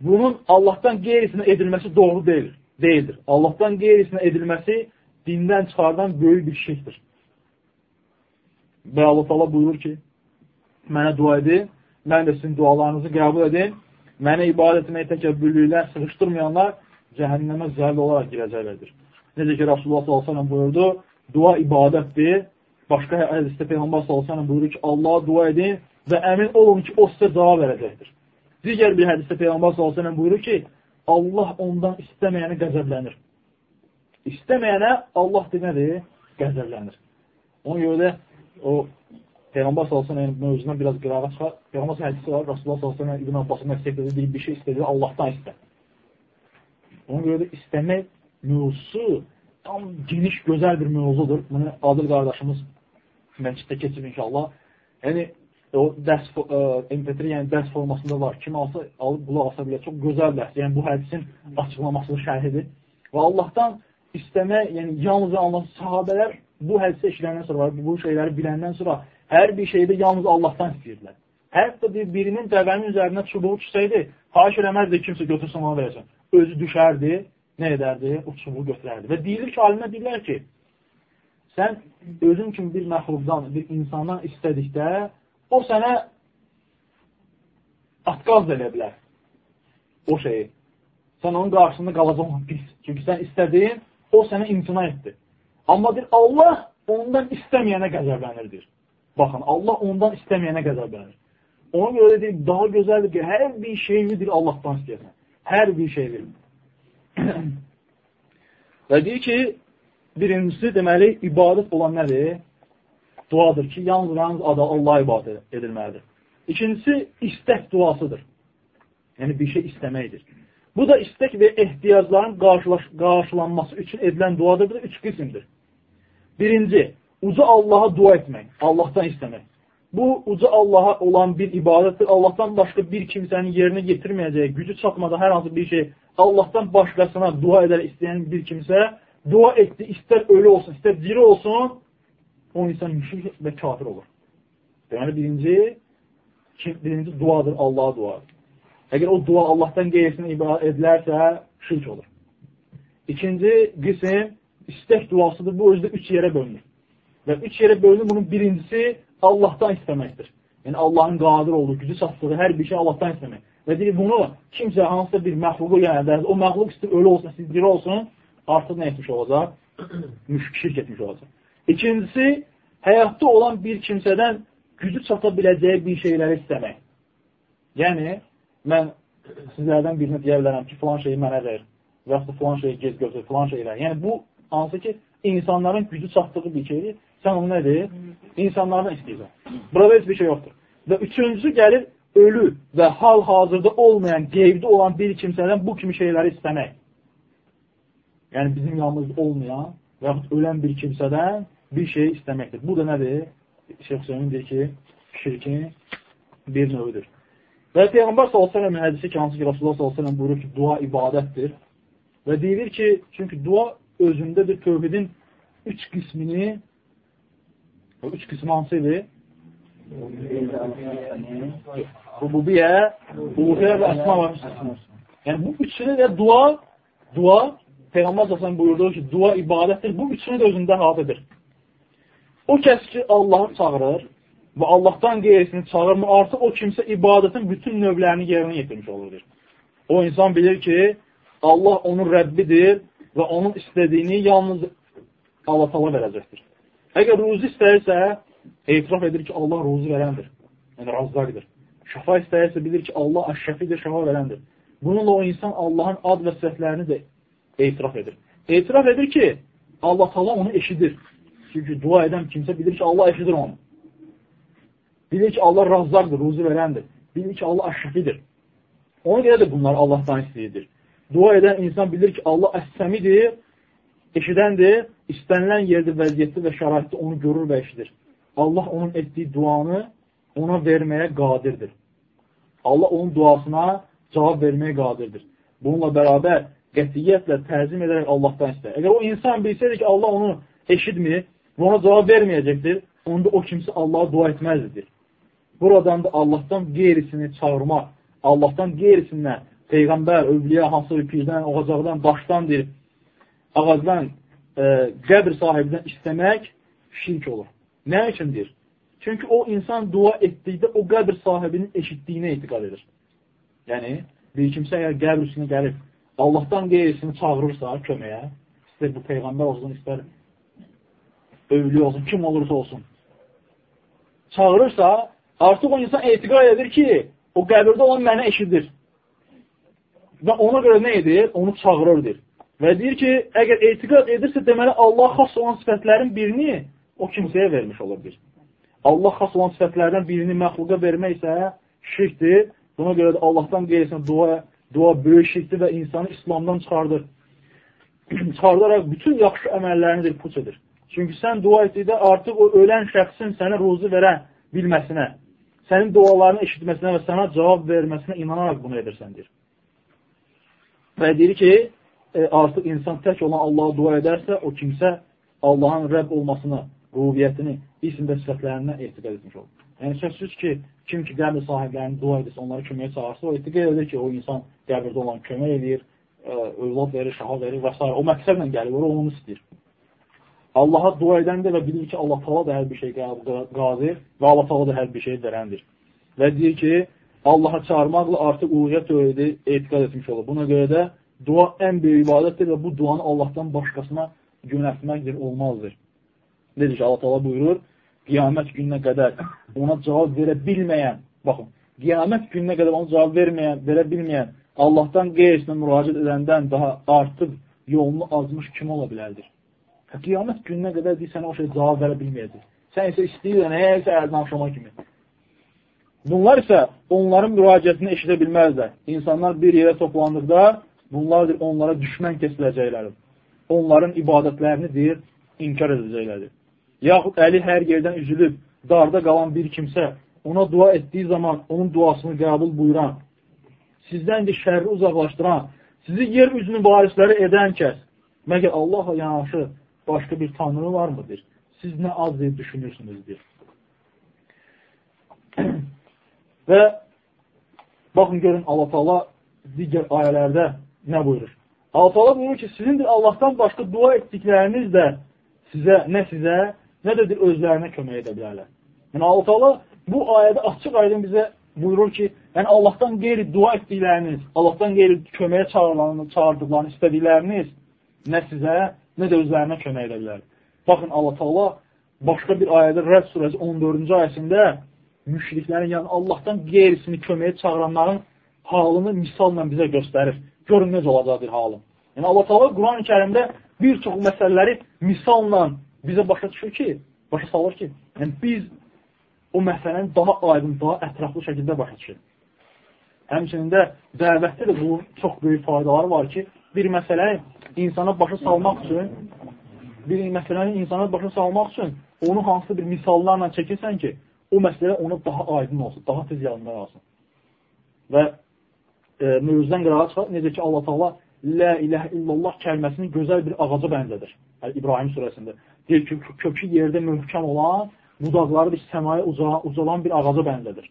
Bunun Allahdan qeyrisinə edilməsi doğru deyil, deyildir. Allahdan qeyrisinə edilməsi dindən çıxardan böyük bir şirkdir. Və Allah Allah buyurur ki, mənə dua edin, mən də sizin dualarınızı qəbul edin, mənə ibadət etməyə təkəbbürlüklər sıxışdırmayanlar cəhənnəmə zərli olaraq girəcəklərdir. Necə ki, Rasulullah s.ə.v buyurdu, dua ibadətdir. Başqa hədisdə Peyğəmbər s.ə.v buyurur ki, Allaha dua edin və əmin olun ki, o sizə cavab verəcəkdir. Digər bir hədisdə Peyğəmbər s.ə.v buyurur ki, Allah ondan istəməyəni qəzəblənir. İstəməyənə Allah demədir, qəzəblənir. Ona görə də o Peyğəmbər s.ə.v mövzundan biraz qırağa çıxar. Peyğəmbər hədisi var, Rasulullah s.ə.v İbn Abbasın məslək dediyi bir şey istədiyi Allahdan istə. Ona görə də istəmək mövzusu tam geniş, gözəl bir mövzudur. Bunu Adil qardaşımız məsciddə keçib inşallah. Yəni, o dərs, ə, e, MP3, yəni dərs formasında var. Kim alsa, alıb qulaq asa bilər. Çox gözəl dərs. Yəni, bu hədisin açıqlaması şərhidir. Və Allahdan istəmək, yəni yalnız Allah sahabələr bu hədisə işləndən sonra, bu şeyləri biləndən sonra hər bir şeydə yalnız Allahdan istəyirdilər. Hətta bir, birinin dəvənin üzərinə çubuğu düşsəydi, xahiş eləməzdi kimsə götürsün ona verəcək. Özü düşərdi, nə edərdi? O çubuğu götürərdi. Və deyilir ki, alimə deyirlər ki, sən özün kimi bir məxluqdan, bir insandan istədikdə, o sənə atqaz da elə bilər. O şeyi. Sən onun qarşısında qalacaq pis. Çünki sən istədin, o sənə imtina etdi. Amma deyir, Allah ondan istəməyənə qəzəblənirdir. Baxın, Allah ondan istəməyənə qəzəblənir. Ona görə deyir, daha gözəldir ki, hər bir şeyini bir Allahdan istəyəsən. Hər bir şeyini. Və deyir ki, birincisi deməli, ibadət olan nədir? Duadır ki, yalnız yalnız adı Allah ibadət edilməlidir. İkincisi, istək duasıdır. Yəni, bir şey istəməkdir. Bu da istək və ehtiyacların qarşılanması üçün edilən duadır. Bu da üç qismdir. Birinci, uca Allaha dua etmək, Allahdan istəmək. Bu, uca Allaha olan bir ibadətdir. Allahdan başqa bir kimsənin yerinə getirməyəcəyi, gücü çatmadan hər hansı bir şey Allahdan başqasına dua edər istəyən bir kimsə dua etdi, istər ölü olsun, istər diri olsun, o insan müşrik və kafir olur. Deməli, birinci, birinci duadır, Allaha duadır. Əgər o dua Allahdan qeyrisinə ibadə edilərsə, şirk olur. İkinci qism, istək duasıdır. Bu özdə üç yerə bölünür. Və üç yerə bölünür. Bunun birincisi Allahdan istəməkdir. Yəni, Allahın qadir olduğu, gücü çatdığı hər bir şey Allahdan istəmək. Və deyir, bunu kimsə hansısa bir məxluqu yənədir, o məxluq istəyir, ölü olsun, siz diri olsun, artıq nə etmiş olacaq? Müşk, şirk etmiş olacaq. İkincisi, həyatda olan bir kimsədən gücü çata biləcəyi bir şeyləri istəmək. Yəni, mən sizlərdən birinə deyə bilərəm ki, filan şeyi mənə ver və yaxud da filan şeyi gez götür, filan şeylər. Yəni, bu hansı ki, insanların gücü çatdığı bir şeydir. Sən onu nədir? İnsanlardan istəyirsən. Burada heç bir şey yoxdur. Və üçüncüsü gəlir, ölü və hal-hazırda olmayan, qeybdə olan bir kimsədən bu kimi şeyləri istəmək. Yəni, bizim yanımızda olmayan və yaxud ölən bir kimsədən bir şey istəməkdir. Bu da nədir? Şeyh Hüseynin deyir ki, şirkin bir növüdür. Və Peyğəmbər s.ə.v hədisi ki, hansı ki, Rasulullah s.ə.v buyurur ki, dua ibadətdir. Və deyilir ki, çünki dua özündədir tövhidin üç qismini O üç qismi hansı idi? Rububiyyə, uluhiyyə və əsma və Yəni, bu üçünü də dua, dua, Peyğəmbər Zəsən buyurduğu ki, dua ibadətdir. Bu üçünü də özündə hab edir. O kəs ki, Allahı çağırır və Allahdan qeyrisini çağırmır, artıq o kimsə ibadətin bütün növlərini yerinə yetirmiş olur. O insan bilir ki, Allah onun Rəbbidir və onun istədiyini yalnız Allah tala verəcəkdir. Əgər ruzi istəyirsə, etiraf edir ki, Allah ruzi verəndir. Yəni, razzaqdır. Şəfa istəyirsə, bilir ki, Allah əşşəfidir, şəfa verəndir. Bununla o insan Allahın ad və səhvlərini də etiraf edir. Etiraf edir ki, Allah tala onu eşidir. Çünki dua edən kimsə bilir ki, Allah eşidir onu. Bilir ki, Allah razzaqdır, ruzi verəndir. Bilir ki, Allah əşşəfidir. Ona görə də bunlar Allahdan istəyirdir. Dua edən insan bilir ki, Allah əssəmidir, eşidəndir, istənilən yerdə, vəziyyətdə və şəraitdə onu görür və eşidir. Allah onun etdiyi duanı ona verməyə qadirdir. Allah onun duasına cavab verməyə qadirdir. Bununla bərabər qətiyyətlə təzim edərək Allahdan istər. Əgər o insan bilsəydi ki, Allah onu eşitmir və ona cavab verməyəcəkdir, onda o kimsə Allaha dua etməzdir. Buradan da Allahdan qeyrisini çağırmaq, Allahdan qeyrisindən, Peyğəmbər, övliyə, hansı bir pirdən, oğacaqdan, daşdan deyir, ağacdan, e, qəbr sahibindən istəmək şirk olur. Nə üçündür? Çünki o insan dua etdikdə o qəbr sahibinin eşitdiyinə etiqad edir. Yəni, bir kimsə əgər qəbr üstünə gəlib, Allahdan qeyrisini çağırırsa köməyə, istər bu Peyğəmbər olsun, istər övliyə olsun, kim olursa olsun, çağırırsa, artıq o insan etiqad edir ki, o qəbirdə olan məni eşidir. Və ona görə nə edir? Onu çağırırdır. Və deyir ki, əgər etiqad edirsə, deməli Allah xas olan sifətlərin birini o kimsəyə vermiş olur bir. Allah xas olan sifətlərdən birini məxluqa vermək isə şirkdir. Buna görə də Allahdan qeyrisinə dua, dua böyük şirkdir və insanı İslamdan çıxardır. Çıxardaraq bütün yaxşı əməllərini də puç edir. Çünki sən dua etdikdə artıq o ölən şəxsin sənə ruzu verə bilməsinə, sənin dualarını eşitməsinə və sənə cavab verməsinə inanaraq bunu edirsən, Və deyir ki, e, artıq insan tək olan Allaha dua edərsə, o kimsə Allahın Rəbb olmasını, rubiyyətini, isim və sifətlərindən etiqad etmiş olur. Yəni, sözsüz ki, kim ki qəbir sahiblərini dua edirsə, onları köməyə çağırsa, o etiqad edir ki, o insan qəbirdə olan kömək edir, e, övlad verir, şaha verir və s. O məqsədlə gəlir, o onu istəyir. Allaha dua edəndə və bilir ki, Allah tala da hər bir şey qadir və Allah tala da hər bir şey verəndir. Və deyir ki, Allaha çağırmaqla artıq uluhiyyət tövhidi etiqad etmiş olur. Buna görə də dua ən böyük ibadətdir və bu duanı Allahdan başqasına yönətməkdir, olmazdır. Necə ki, Allah Taala buyurur, qiyamət gününə qədər ona cavab verə bilməyən, baxın, qiyamət gününə qədər ona cavab verməyən, verə bilməyən, Allahdan qeyrisinə müraciət edəndən daha artıq yolunu azmış kim ola bilərdir? Qiyamət gününə qədər deyir, sənə o şey cavab verə bilməyəcək. Sən isə istəyirsən, nəyəsə əldən axşama kimi. Bunlar isə onların müraciətini eşidə bilməzlər. İnsanlar bir yerə toplandıqda bunlardır onlara düşmən kesiləcəklərir. Onların ibadətlərini deyir, inkar edəcəklərdir. Yaxud əli hər yerdən üzülüb, darda qalan bir kimsə ona dua etdiyi zaman onun duasını qəbul buyuran, sizdən də şərri uzaqlaşdıran, sizi yer üzünü varisləri edən kəs, məgər Allahla yanaşı başqa bir tanrı varmıdır? Siz nə az deyib düşünürsünüzdür? Və baxın, görün, Allah Taala digər ayələrdə nə buyurur? Allah Taala buyurur ki, sizin də Allahdan başqa dua etdikləriniz də sizə, nə sizə, nə də özlərinə kömək edə bilərlər. Yəni, Allah Taala bu ayədə açıq aydın bizə buyurur ki, yəni Allahdan qeyri dua etdikləriniz, Allahdan qeyri köməyə çağırdıqlarını istədikləriniz nə sizə, nə də özlərinə kömək edə bilər. Baxın, Allah Taala başqa bir ayədə Rəd surəsi 14-cü ayəsində müşriklərin, yəni Allahdan qeyrisini köməyə çağıranların halını misalla bizə göstərir. Görün necə olacaq bir halın. Yəni Allah Taala Quran-ı Kərimdə bir çox məsələləri misalla bizə başa düşür ki, başa salır ki, yəni biz o məsələni daha aydın, daha ətraflı şəkildə başa düşürük. Həmçinin də dəvətdə də bu çox böyük faydaları var ki, bir məsələni insana başa salmaq üçün bir məsələni insana başa salmaq üçün onu hansı bir misallarla çəkirsən ki, o məsələ ona daha aydın olsun, daha tez yadında qalsın. Və e, mövzudan qırağa çıxar, necə ki, Allah Taala Lə iləhə illallah kəlməsini gözəl bir ağaca bənzədir. Yəni, İbrahim surəsində. Deyir ki, kökü yerdə möhkəm olan, budaqları bir səmaya uzalan, bir ağaca bənzədir.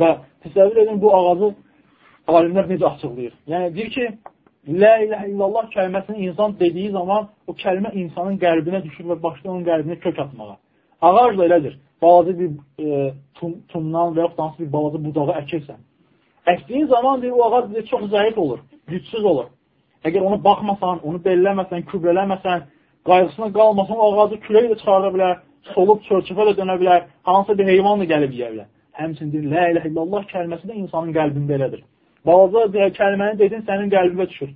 Və təsəvvür edin, bu ağacı alimlər necə açıqlayır. Yəni, deyir ki, Lə ilə illallah kəlməsini insan dediyi zaman o kəlmə insanın qəlbinə düşür və başlayır onun qəlbinə kök atmağa. Ağac da elədir. Balaca bir e, tum, tumdan və yaxud hansı bir balaca budağı əkirsən. Əkdiyin zaman deyir, o ağac deyir, çox zəif olur, gücsüz olur. Əgər ona baxmasan, onu belləməsən, kübrələməsən, qayğısına qalmasan, o ağacı külək də çıxarda bilər, solub çörçüfə də dönə bilər, hansısa bir heyvan da gəlib yiyə bilər. Həmçinin lə ilə illallah kəlməsi də insanın qəlbində elədir. Balaca kəlməni dedin, sənin qəlbinə düşür.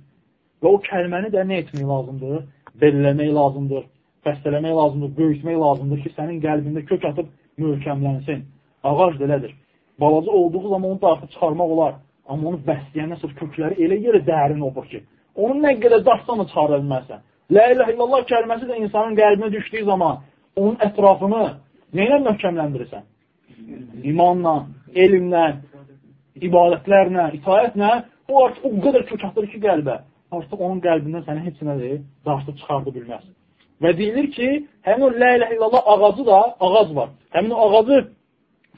Və o kəlməni də nə etmək lazımdır? Belləmək lazımdır, bəstələmək lazımdır, böyütmək lazımdır ki, sənin qəlbində kök atıb möhkəmlənsin. Ağac delədir. Balaca olduğu zaman onu dartıb çıxarmaq olar. Amma onu bəsləyəndən sonra kökləri elə yerə dərin olur ki, onu nə qədər dartsan da çıxara bilməzsən. Lə ilə illallah kəlməsi də insanın qəlbinə düşdüyü zaman onun ətrafını nə ilə möhkəmləndirirsən? imanla, elmlə, ibadətlərlə, itayətlə, o artıq o qədər kök atır ki, qəlbə. Artıq onun qəlbindən sənə heç nədir, daşdı çıxardı bilməz. Və deyilir ki, həmin o lə ilə illallah ağacı da, ağac var. Həmin o ağacı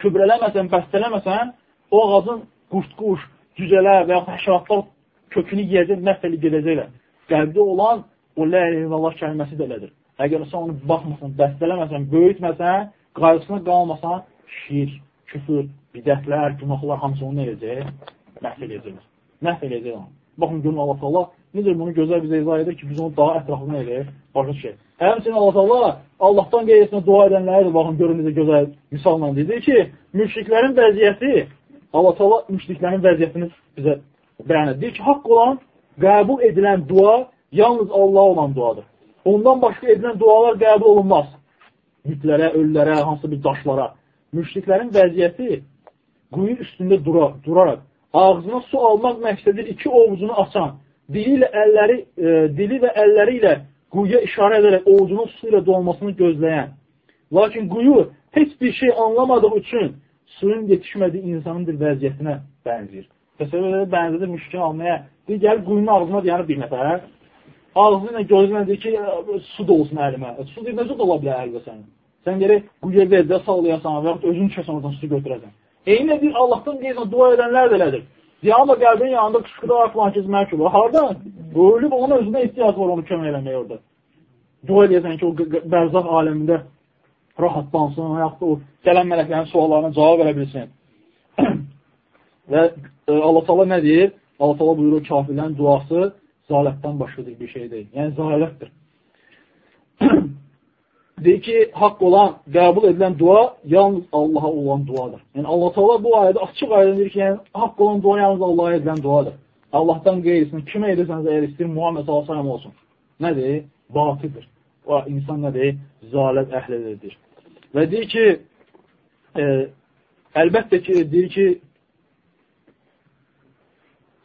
kübrələməsən, bəstələməsən, o ağacın quşt-quş, cücələr və yaxud həşəratlar kökünü yiyəcək, məhv edib gedəcəklər. Qəlbdə olan o lə illallah kəlməsi də elədir. Əgər sən onu baxmasan, bəstələməsən, böyütməsən, qarşısına qalmasan, şir, küfür, bidətlər, günahlar hamısı onu nə edəcək? Məhv edəcəklər. Məhv edəcək onu. Baxın, görün Allah Allah necə bunu gözəl bizə izah edir ki, biz onu daha ətraflı nə edək? Başa şey. Həmçinin Allah Allah Allahdan qeyrisinə dua edənləri də baxın, görün necə gözəl misalla dedi ki, müşriklərin vəziyyəti Allah Allah müşriklərin vəziyyətini bizə bəyan edir ki, haqq olan qəbul edilən dua yalnız Allah olan duadır. Ondan başqa edilən dualar qəbul olunmaz. Bütlərə, ölülərə, hansı bir daşlara müşriklərin vəziyyəti quyu üstündə dura, duraraq ağzına su almaq məqsədi iki ovucunu açan, dili ilə əlləri, e, dili və əlləri ilə quyuya işarə edərək ovucunun su ilə dolmasını gözləyən. Lakin quyu heç bir şey anlamadığı üçün suyun yetişmədiyi insanın bir vəziyyətinə bənzir. Təsəvvür edir, bənzədir müşkin almaya. Deyir, gəl quyunun ağzına deyəni bir nəfər. Ağzı ilə gözünə deyir ki, su dolsun əlimə. Su deyir, necə dola bilər əlimə sənin? Sən gərək bu yerdə evdə sağlayasan və yaxud özün kəsən oradan su götürəsən. Eyni bir Allahdan deyirsən, dua edənlər də elədir. Deyəmə qəlbin yanında qışqıraraq falan keçmək olur. Hardan? Ölüb onun özünə ehtiyac var onu kömək eləmək orada. Dua edəsən ki, o bərzaq aləmində rahatlansın və yaxud da o gələn mələklərin suallarına cavab verə bilsin. və e, Allah Taala nə deyir? Allah Taala buyurur kafirlərin duası zalətdən başqadır bir şey deyil. Yəni zalətdir. deyir ki, haqq olan, qəbul edilən dua yalnız Allaha olan duadır. Yəni Allah Teala bu ayədə açıq ayədə deyir ki, yəni haqq olan dua yalnız Allaha edilən duadır. Allahdan qeyrisini kimə edirsənsə əgər istəyir Muhammed sallallahu olsun. Nədir? Batildir. O insan nədir? Zalət əhlidir. Və deyir ki, e, əlbəttə ki, deyir ki,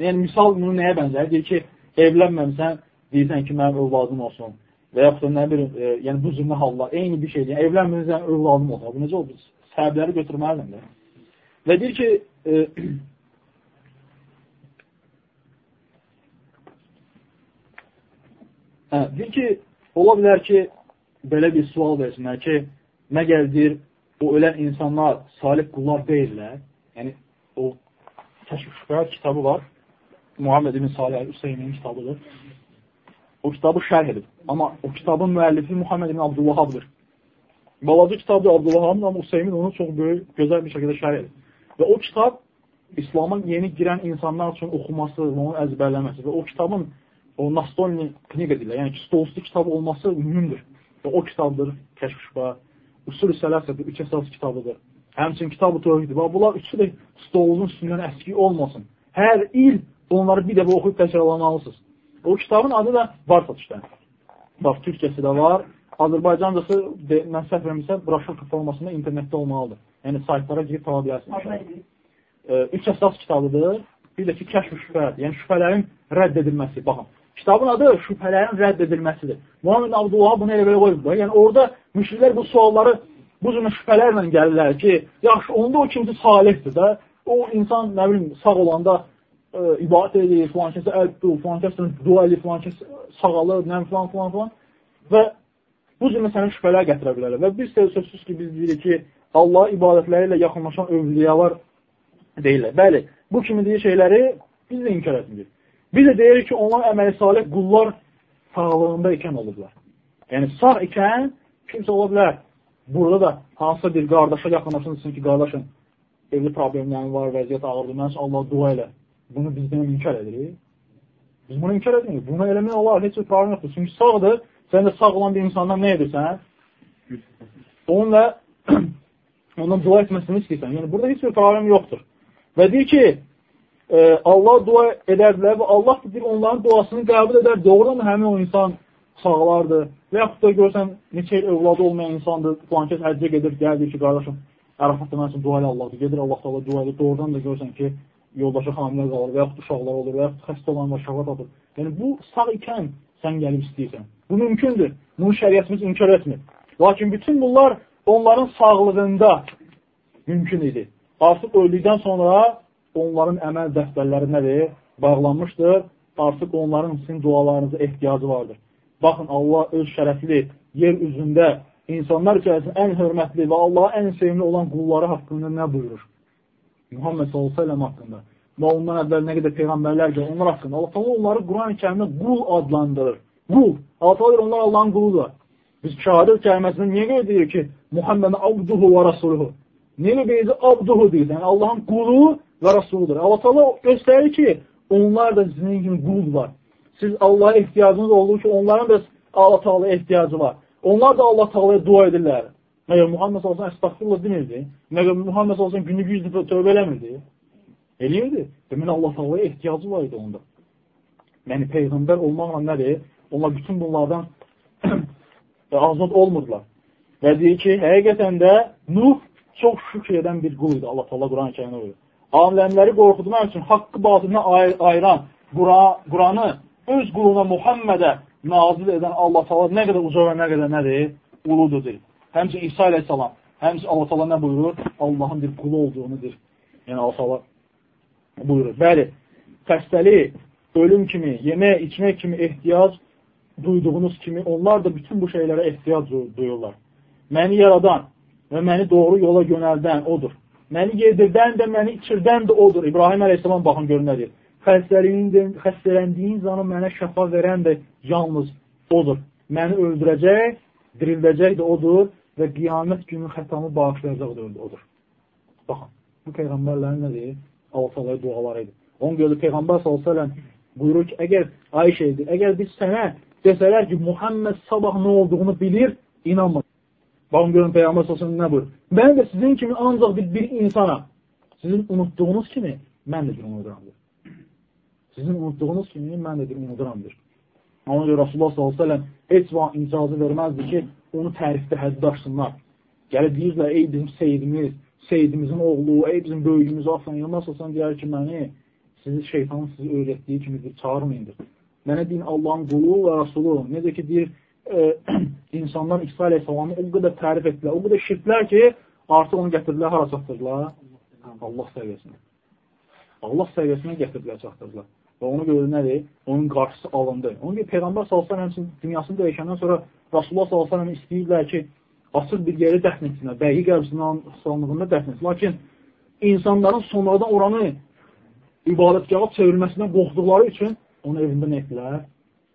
yəni misal bunu nəyə bənzər? Deyir ki, evlənməmsən, deyirsən ki, mənim övladım olsun və yaxud da nə bilim, e, yəni bu cürlə hallar, eyni bir şeydir. Yəni, evlənməyəcən övladım olsa, bu necə olur? Səbəbləri götürməlidir. Və deyir ki, e, hə, deyir ki, ola bilər ki, belə bir sual versinlər ki, məgər deyir, o ölən insanlar salih qullar deyirlər. Yəni, o Təşvif kitabı var. Muhammed ibn Salih Hüseynin kitabıdır o kitabı şərh edib. Amma o kitabın müəllifi Muhammed ibn Abdülvahabdır. Balaca kitabdır Abdülvahabın, amma Hüseymin onu çox böyük, gözəl bir şəkildə şərh edib. Və o kitab İslama yeni girən insanlar üçün oxuması, onu əzbərləməsi və o kitabın o Nastolni kniqa deyirlər, yəni stolüstü kitabı olması mühümdür. Və o kitabdır, Kəşfşba, Usul-ü Sələsədir, üç əsas kitabıdır. Həmçin kitab-ı Tövhiddir. Və bunlar üçü də stolunun üstündən əski olmasın. Hər il onları bir dəfə oxuyub təkrarlamalısınız. O kitabın adı da var satışda. Bax, Türkçəsi də var. Azərbaycancası, mən səhv vermirsə, broşur formasında internetdə olmalıdır. Yəni, saytlara girib tala bilərsiniz. E, üç əsas kitabıdır. Bir də ki, kəşf şübhədir. Yəni, şübhələrin rədd edilməsi. Baxın, kitabın adı şübhələrin rədd edilməsidir. Muhammed Abdullah bunu elə belə qoyubdur. Yəni, orada müşriklər bu sualları bu cür şübhələrlə gəlirlər ki, yaxşı, onda o kimsə salihdir də. O insan, nə bilim, sağ olanda ibadət edir, filan kəsə əl tutur, filan kəsə dua edir, filan kəsə sağalır, nə filan, filan, filan. Və bu cür məsələn şübhələr gətirə bilərlər. Və biz sözsüz ki, biz deyirik ki, Allah ibadətləri ilə yaxınlaşan övliyalar deyirlər. Bəli, bu kimi deyir şeyləri biz də inkar etmirik. Bir də deyirik ki, onlar əməli salih qullar sağlığında ikən olublar. Yəni, sağ ikən kimsə ola bilər. Burada da hansısa bir qardaşa yaxınlaşırsın ki, qardaşın evli problemlərin var, vəziyyət ağırdır, mən Allah dua elə. Bunu bizdən inkar edirik. Biz bunu inkar etmirik. Bunu eləmək olar, heç bir problem yoxdur. Çünki sağdır, sən də sağ olan bir insandan nə edirsən? Onunla ondan dua etməsini istəyirsən. Yəni, burada heç bir problem yoxdur. Və deyir ki, e, Allah dua edərdilər və Allah deyir, onların duasını qəbul edər. Doğrudan həmin o insan sağlardır. Və yaxud da görsən, neçə il övladı olmayan insandır, filan kəs həccə gedir, gəlir ki, qardaşım, Ərəfatda mən üçün dua ilə Allahdır. Gedir Allah da dua edir. Doğrudan da görsən ki, yoldaşı hamilə qalır və yaxud uşaqlar olur və yaxud xəstə olan var, şəvat atır. Yəni, bu sağ ikən sən gəlib istəyirsən. Bu mümkündür. Bunu şəriyyətimiz inkar etmir. Lakin bütün bunlar onların sağlığında mümkün idi. Artıq öldükdən sonra onların əməl dəftərləri nədir? Bağlanmışdır. Artıq onların sizin dualarınıza ehtiyacı vardır. Baxın, Allah öz şərəfli yer üzündə insanlar içərisində ən hörmətli və Allaha ən sevimli olan qulları haqqında nə buyurur? Muhammed s.ə.v haqqında və ondan əvvəl nə qədər peyğəmbərlər gəlir, onlar haqqında. Allah təala onları Quran-ı Kərimdə qul adlandırır. Qul. Allah təala onlar Allahın quludur. Biz şahadət kəlməsində niyə görə deyir ki, Muhammed abduhu və rasuluhu? Niyə görə abduhu deyir? Yəni Allahın qulu və rasuludur. Allah təala göstərir ki, onlar da sizin kimi quldular. Siz Allah'a ehtiyacınız olduğu ki, onların da Allah Teala ehtiyacı var. Onlar da Allah Teala'ya dua edirlər. Məgər Muhammed olsan əstəxfirullah demirdi? Məgər Muhammed olsan günlük 100 dəfə tövbə eləmirdi? Eləyirdi. Demək Allah Teala'ya ehtiyacı var idi onda. Yəni peyğəmbər olmaqla nədir? Onlar bütün bunlardan azad olmurdular. Və deyir ki, həqiqətən də Nuh çox şükür edən bir qul idi. Allah Teala Quran-ı Kərimdə buyurur. Alimləri qorxutmaq üçün haqqı batılına ayıran Quranı öz quluna Muhammedə nazil edən Allah Taala nə qədər uca və nə qədər nədir? Uludur. Həmçinin İsa əleyhissalam, həmçinin Allah Taala nə buyurur? Allahın bir qulu olduğunudur. Yəni Allah Taala buyurur. Bəli, xəstəlik, ölüm kimi, yemək, içmək kimi ehtiyac duyduğunuz kimi onlar da bütün bu şeylərə ehtiyac duyurlar. Məni yaradan və məni doğru yola yönəldən odur. Məni yedirdən də, məni içirdən də odur. İbrahim əleyhissalam baxın görün nə deyir xəstələndiyin zaman mənə şəfa verən də yalnız odur. Məni öldürəcək, dirildəcək də odur və qiyamət günü xətamı bağışlayacaq da odur. Baxın, bu Peyğəmbərlərin nədir? Allah-ı duaları idi. Onun görə Peyğəmbər s.ə.v buyurur ki, əgər Ayşə idi, əgər biz sənə desələr ki, Muhammed sabah nə olduğunu bilir, inanma. Baxın, görün Peyğəmbər s.ə.v nə buyurur? Mən də sizin kimi ancaq bir, bir insana, sizin unutduğunuz kimi mən də bir unuduramdır. Sizin unutduğunuz kimi mən də unuduramdır. Ona görə Rasulullah s.ə.v heç vaxt icazı verməzdi ki, onu tərifdə həddi aşsınlar. Gəlib deyirlər, ey bizim seyidimiz, seyidimizin oğlu, ey bizim böyüyümüz, asan, yanmaz olsan deyər ki, məni sizi şeytanın sizi öyrətdiyi kimidir, çağırmayındır. Mənə deyin Allahın qulu və Rasulü. Necə ki, deyir, e, insanlar İsa aleyhissalamı o qədər tərif etdilər, o qədər şirklər ki, artıq onu gətirdilər, hara çatdırdılar? Allah səviyyəsinə. Allah səviyyəsinə gətirdilər, çatdırdılar. Və ona görə nədir? Onun qarşısı alındı. Ona görə Peyğəmbər sallallahu əleyhi dünyasını dəyişəndən sonra Rasulullah əleyhi istəyirlər ki, açıq bir yeri dəfn etsinlər, bəyi qəbirstanlığında dəfn etsinlər. Lakin insanların sonradan oranı ibadətgaha çevrilməsindən qorxduqları üçün onu evində nə etdilər?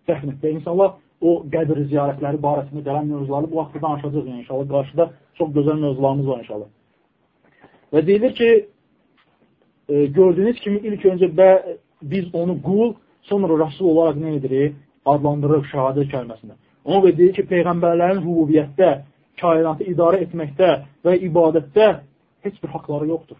Dəfn etdilər. İnsanlar o qəbir ziyarətləri barəsində gələn mövzuları bu vaxtda danışacağıq yəni, inşallah. Qarşıda çox gözəl mövzularımız var inşallah. Və deyilir ki, e, gördüyünüz kimi ilk öncə bə biz onu qul, sonra Rasul olaraq nə edirik? Adlandırırıq şəhadət kəlməsində. Ona görə deyir ki, Peyğəmbərlərin rububiyyətdə, kainatı idarə etməkdə və ibadətdə heç bir haqları yoxdur.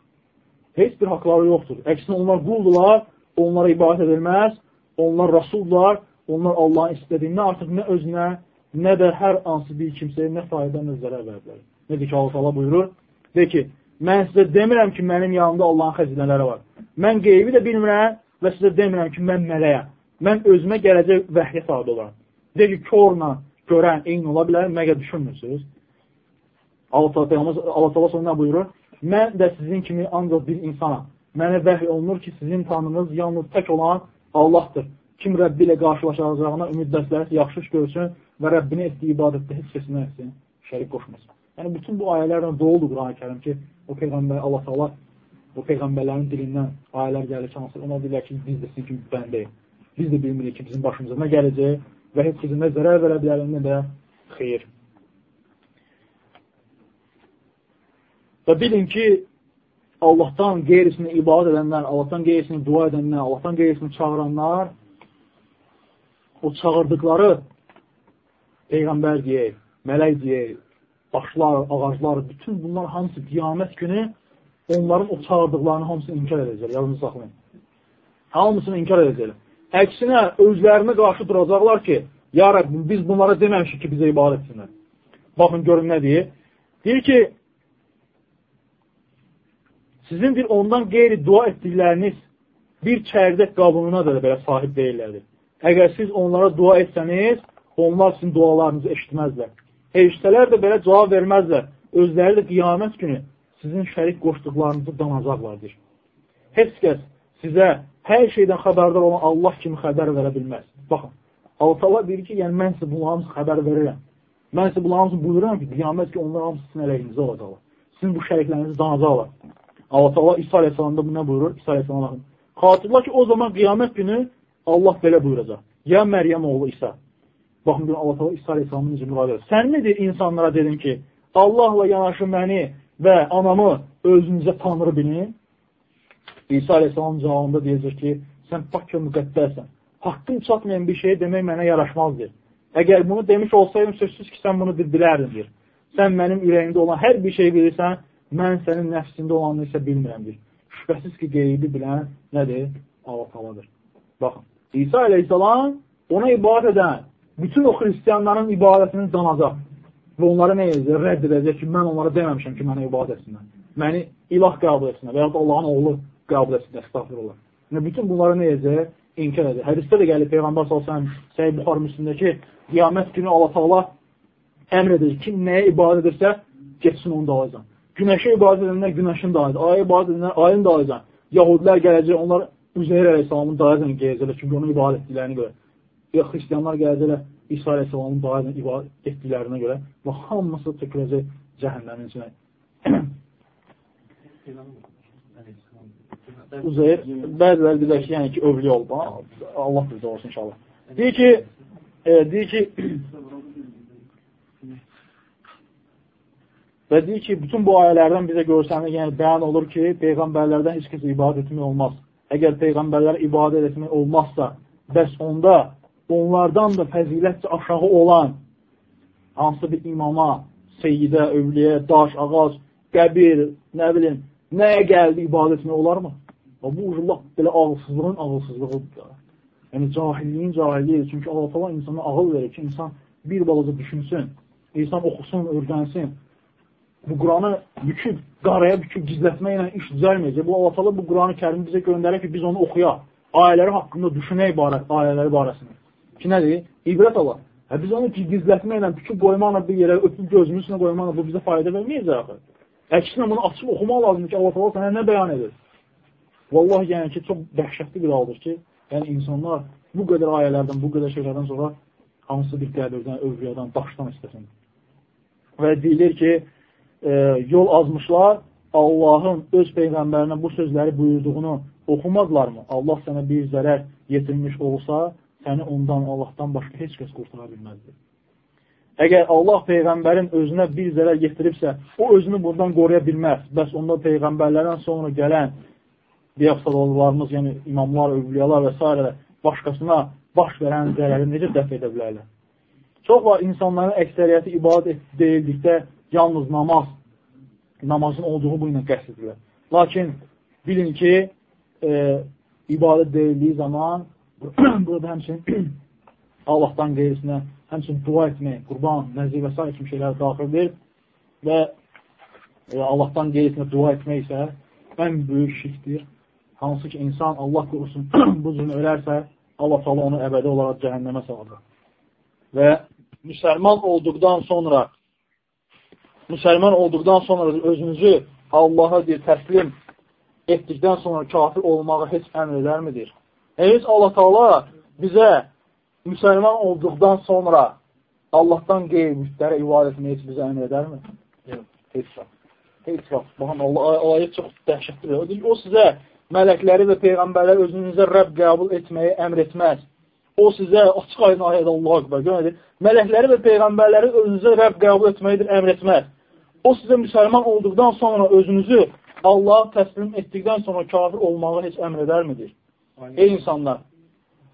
Heç bir haqları yoxdur. Əksinə onlar quldular, onlara ibadət edilməz, onlar Rasullar, onlar Allahın istədiyində artıq nə özünə, nə də hər hansı bir kimsəyə nə fayda, nə zərər verilər. Necə ki, Allah buyurur, de ki, mən sizə demirəm ki, mənim yanımda Allahın xəzinələri var. Mən qeybi də bilmirəm, və sizə demirəm ki, mən mələyəm. Mən özümə gələcək vəhyə sahibi olaram. Deyir ki, korla görən eyni ola bilər, məgər düşünmürsünüz? Allah Allah sonra nə buyurur? Mən də sizin kimi ancaq bir insanam. Mənə vəhy olunur ki, sizin tanrınız yalnız tək olan Allahdır. Kim Rəbbi ilə qarşılaşacağına ümid bəsləsə, yaxşı iş görsün və Rəbbini etdiyi ibadətdə heç kəsinə şərik qoşmasın. Yəni, bütün bu ayələrlə doludur Quran-ı Kərim ki, o Peyğəmbər Allah Allah bu Peyğəmbərlərin dilindən ayələr gəlir ki, ona deyirlər ki, biz də sizin kimi bəndəyik. biz də bilmirik ki, bizim başımıza nə gələcək və heç bizim nə zərər verə bilər, nə də xeyir. Və bilin ki, Allahdan qeyrisini ibadət edənlər, Allahdan qeyrisini dua edənlər, Allahdan qeyrisini çağıranlar, o çağırdıqları Peyğəmbər deyək, mələk deyək, başlar, ağaclar, bütün bunlar hamısı qiyamət günü onların o çağırdıqlarını hamısını inkar edəcək. Yadını saxlayın. Hamısını inkar edəcəklər. Əksinə, özlərinə qarşı duracaqlar ki, Ya Rəbbim, biz bunlara deməmişik ki, bizə ibadət etsinlər. Baxın, görün nə deyir. Deyir ki, Sizin bir ondan qeyri dua etdikləriniz bir çərdək qabınına da belə sahib deyirlərdir. Əgər siz onlara dua etsəniz, onlar sizin dualarınızı eşitməzlər. Eşitsələr də belə cavab verməzlər. Özləri də qiyamət günü sizin şərik qoşduqlarınızı danacaqlardır. Heç kəs sizə hər şeydən xəbərdar olan Allah kimi xəbər verə bilməz. Baxın, Allah deyir ki, yəni mən sizə bunların xəbər verirəm. Mən sizə bunların buyururam ki, qiyamət ki, onlar hamısı sizin əleyhinizə olacaqlar. Sizin bu şəriklərinizi danacaqlar. Allah İsa Aleyhisselamda bu nə buyurur? İsa Aleyhisselam baxın. Xatırla ki, o zaman qiyamət günü Allah belə buyuracaq. Ya Məryəm oğlu İsa. Baxın, Allah Teala İsa Aleyhisselamın necə müraciət Sən nedir insanlara dedin ki, Allahla yanaşı məni və anamı özünüzə tanrı bilin? İsa Aleyhisselam cavabında deyəcək ki, sən pak və müqəddəsən. Haqqım çatmayan bir şey demək mənə yaraşmazdır. Əgər bunu demiş olsaydım, sözsüz ki, sən bunu bilərdin. Sən mənim ürəyimdə olan hər bir şey bilirsən, mən sənin nəfsində olanı isə bilmirəmdir. Şübhəsiz ki, qeybi bilən nədir? Allah taladır. Baxın, İsa əleyhissalam ona ibadət edən bütün o xristiyanların ibadətini danacaq və onlara nə edəcək? Rədd edəcək ki, mən onlara deməmişəm ki, mənə ibadət etsinlər. Məni ilah qəbul etsinlər və ya da Allahın oğlu qəbul etsinlər, estağfurullah. Yəni, bütün bunları nə edəcək? İnkar edəcək. Hədisdə də gəlib Peyğəmbər s.ə.v. Səyyid Buxar müslümdəki qiyamət günü Allah Taala əmr edir ki, nəyə ibadət edirsə, getsin onu da alacaq. Günəşə ibadət edənlər günəşin dayıdır. Aya ibadət edənlər ayın dayıdır. Yahudilər gələcək, onlar Üzeyr əleyhissalamın dayıdır gələcəklər, çünki onu ibadət etdiklərini görə. Ya xristianlar gələcəklər İsa əleyhissalamın dayıdır ibadət etdiklərinə görə və hamısı töküləcək cəhənnəmin içinə. Uzeyr, bəziləri deyir ki, yəni ki, övliyə olub. Allah bizdə olsun inşallah. Deyir ki, e, deyir ki, Və deyir ki, bütün bu ayələrdən bizə görsənir, yəni bəyan olur ki, Peyğəmbərlərdən heç kəs ibadət etmək olmaz. Əgər Peyğəmbərlərə ibadət etmək olmazsa, bəs onda onlardan da fəzilətcə aşağı olan hansı bir imama, seyyidə, övliyə, daş, ağac, qəbir, nə bilim, nəyə gəldi ibadət etmək olarmı? Və bu lap belə ağılsızlığın ağılsızlığıdır. Yəni cahilliyin cahilliyidir. Çünki Allah falan insana ağıl verir ki, insan bir balaca düşünsün, insan oxusun, öyrənsin, bu Quranı büküb, qaraya büküb gizlətməklə iş düzəlməyəcək. Bu Allah təala bu Quranı Kərim bizə göndərir ki, biz onu oxuyaq. Ayələri haqqında düşünək barət, ayələri barəsində. Ki nədir? İbrət ala. Hə biz onu gizlətməklə, büküb qoymaqla bir yerə öpüb gözümüzün üstünə qoymaqla bu bizə fayda verməyəcək axı. Əksinə bunu açıb oxumaq lazımdır ki, Allah təala sənə nə bəyan edir? Vallahi yəni ki, çox dəhşətli bir haldır ki, yəni insanlar bu qədər ayələrdən, bu qədər şeylərdən sonra hansı bir qəbirdən, övriyadan, daşdan istəsin. Və deyilir ki, e, yol azmışlar, Allahın öz Peyğəmbərinə bu sözləri buyurduğunu oxumadılarmı? Allah sənə bir zərər yetirmiş olsa, səni ondan, Allahdan başqa heç kəs qurtara bilməzdir. Əgər Allah Peyğəmbərin özünə bir zərər yetiribsə, o özünü buradan qoruya bilməz. Bəs onda Peyğəmbərlərdən sonra gələn deyək salallarımız, yəni imamlar, övliyalar və s. başqasına baş verən zərəri necə dəf edə bilərlər? Çox var insanların əksəriyyəti ibadət deyildikdə yalnız namaz, namazın olduğu bu ilə qəsd edilir. Lakin bilin ki, e, ibadət deyildiyi zaman burada həmçinin Allahdan qeyrisinə həmçinin dua etmək, qurban, nəzir və s. kimi şeylər daxildir və e, Allahdan qeyrisinə dua etmək isə ən böyük şirkdir. Hansı ki, insan Allah qorusun bu cür ölərsə, Allah sala onu əbədi olaraq cəhənnəmə salacaq. Və müsəlman olduqdan sonra müsəlman olduqdan sonra özünüzü Allaha deyir, təslim etdikdən sonra kafir olmağı heç əmr edərmidir? Heç Allah Taala bizə müsəlman olduqdan sonra Allahdan qeyri-müstərə ibadət etməyə heç bizə əmr edərmi? Yox, heç vaxt. Heç vaxt. Baxın, Allah ayət çox dəhşətlidir. O sizə mələkləri və peyğəmbərlər özünüzə Rəbb qəbul etməyi əmr etməz. O sizə açıq aydın ayədə Allah akbar. Görmədir? Mələkləri və peyğəmbərləri özünüzə Rəbb qəbul etməyidir, əmr etməz. O sizə müsəlman olduqdan sonra özünüzü Allaha təslim etdikdən sonra kafir olmağı heç əmr edərmidir? Ey insanlar,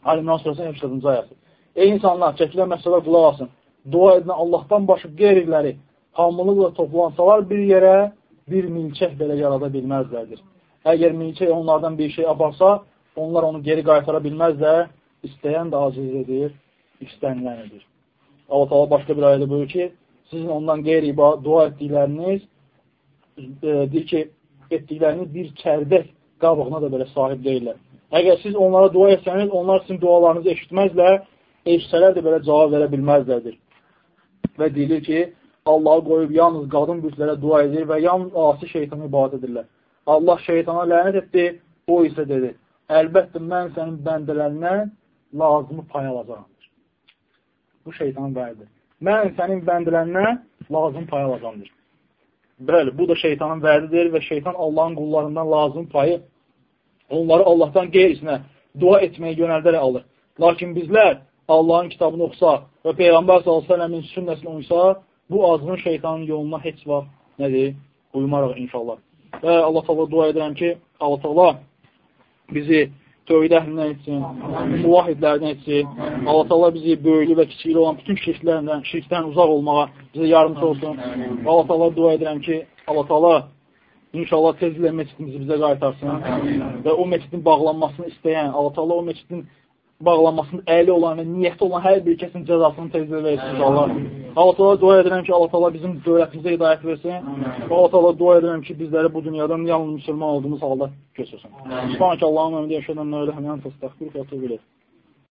Alimran surəsinin 74-cü ayəsi. Ey insanlar, çəkilən məsələlər qulaq asın. Dua edin Allahdan başqa qeyriləri hamılıqla toplansalar bir yerə bir milçək belə yarada bilməzlərdir. Əgər milçək onlardan bir şey aparsa, onlar onu geri qaytara bilməzlər istəyən də aciz edir, istənilən edir. Allah Taala başqa bir ayədə buyurur ki, sizin ondan qeyri dua etdikləriniz e, deyir ki, etdikləriniz bir kərdək qabığına da belə sahib deyirlər. Əgər siz onlara dua etsəniz, onlar sizin dualarınızı eşitməzlər, eşitsələr də belə cavab verə bilməzlərdir. Və deyilir ki, Allahı qoyub yalnız qadın bütlərə dua edir və yalnız asi şeytanı ibadət edirlər. Allah şeytana lənət etdi, o isə dedi, əlbəttə mən sənin bəndələrindən lazımı pay alacaqdır. Bu şeytanın vədidir. Mən sənin bəndələrinə lazım pay alacaqdır. Bəli, bu da şeytanın vədidir və şeytan Allahın qullarından lazım payı onları Allahdan qeyrisinə dua etməyə yönəldərək alır. Lakin bizlər Allahın kitabını oxusa və Peyğəmbər s.ə.v-in sünnəsini uysa, bu azğın şeytanın yoluna heç vaxt nədir? Uymaraq inşallah. Və Allah Allah dua edirəm ki, Allah Allah bizi tövhid əhlindən etsin, muvahidlərdən etsin. Allah Allah bizi böyüklü və kiçikli olan bütün şirklərdən, şirkdən uzaq olmağa bizə yardımcı olsun. Allah Allah dua edirəm ki, Allah Allah inşallah tezlə məscidimizi bizə qaytarsın və o məscidin bağlanmasını istəyən, Allah Allah o məscidin bağlanmasının əli olan və niyyəti olan hər bir kəsin cəzasını tezlə versin inşallah. Allah Teala dua edirəm ki, Allah Teala bizim dövlətimizə hidayət versin. Və Allah Teala dua edirəm ki, bizləri bu dünyadan yalnız müsəlman olduğumuz halda götürsün. Subhanək Allahın ömründə yaşadan nə ilə həmən təstəxbir və təqbil et.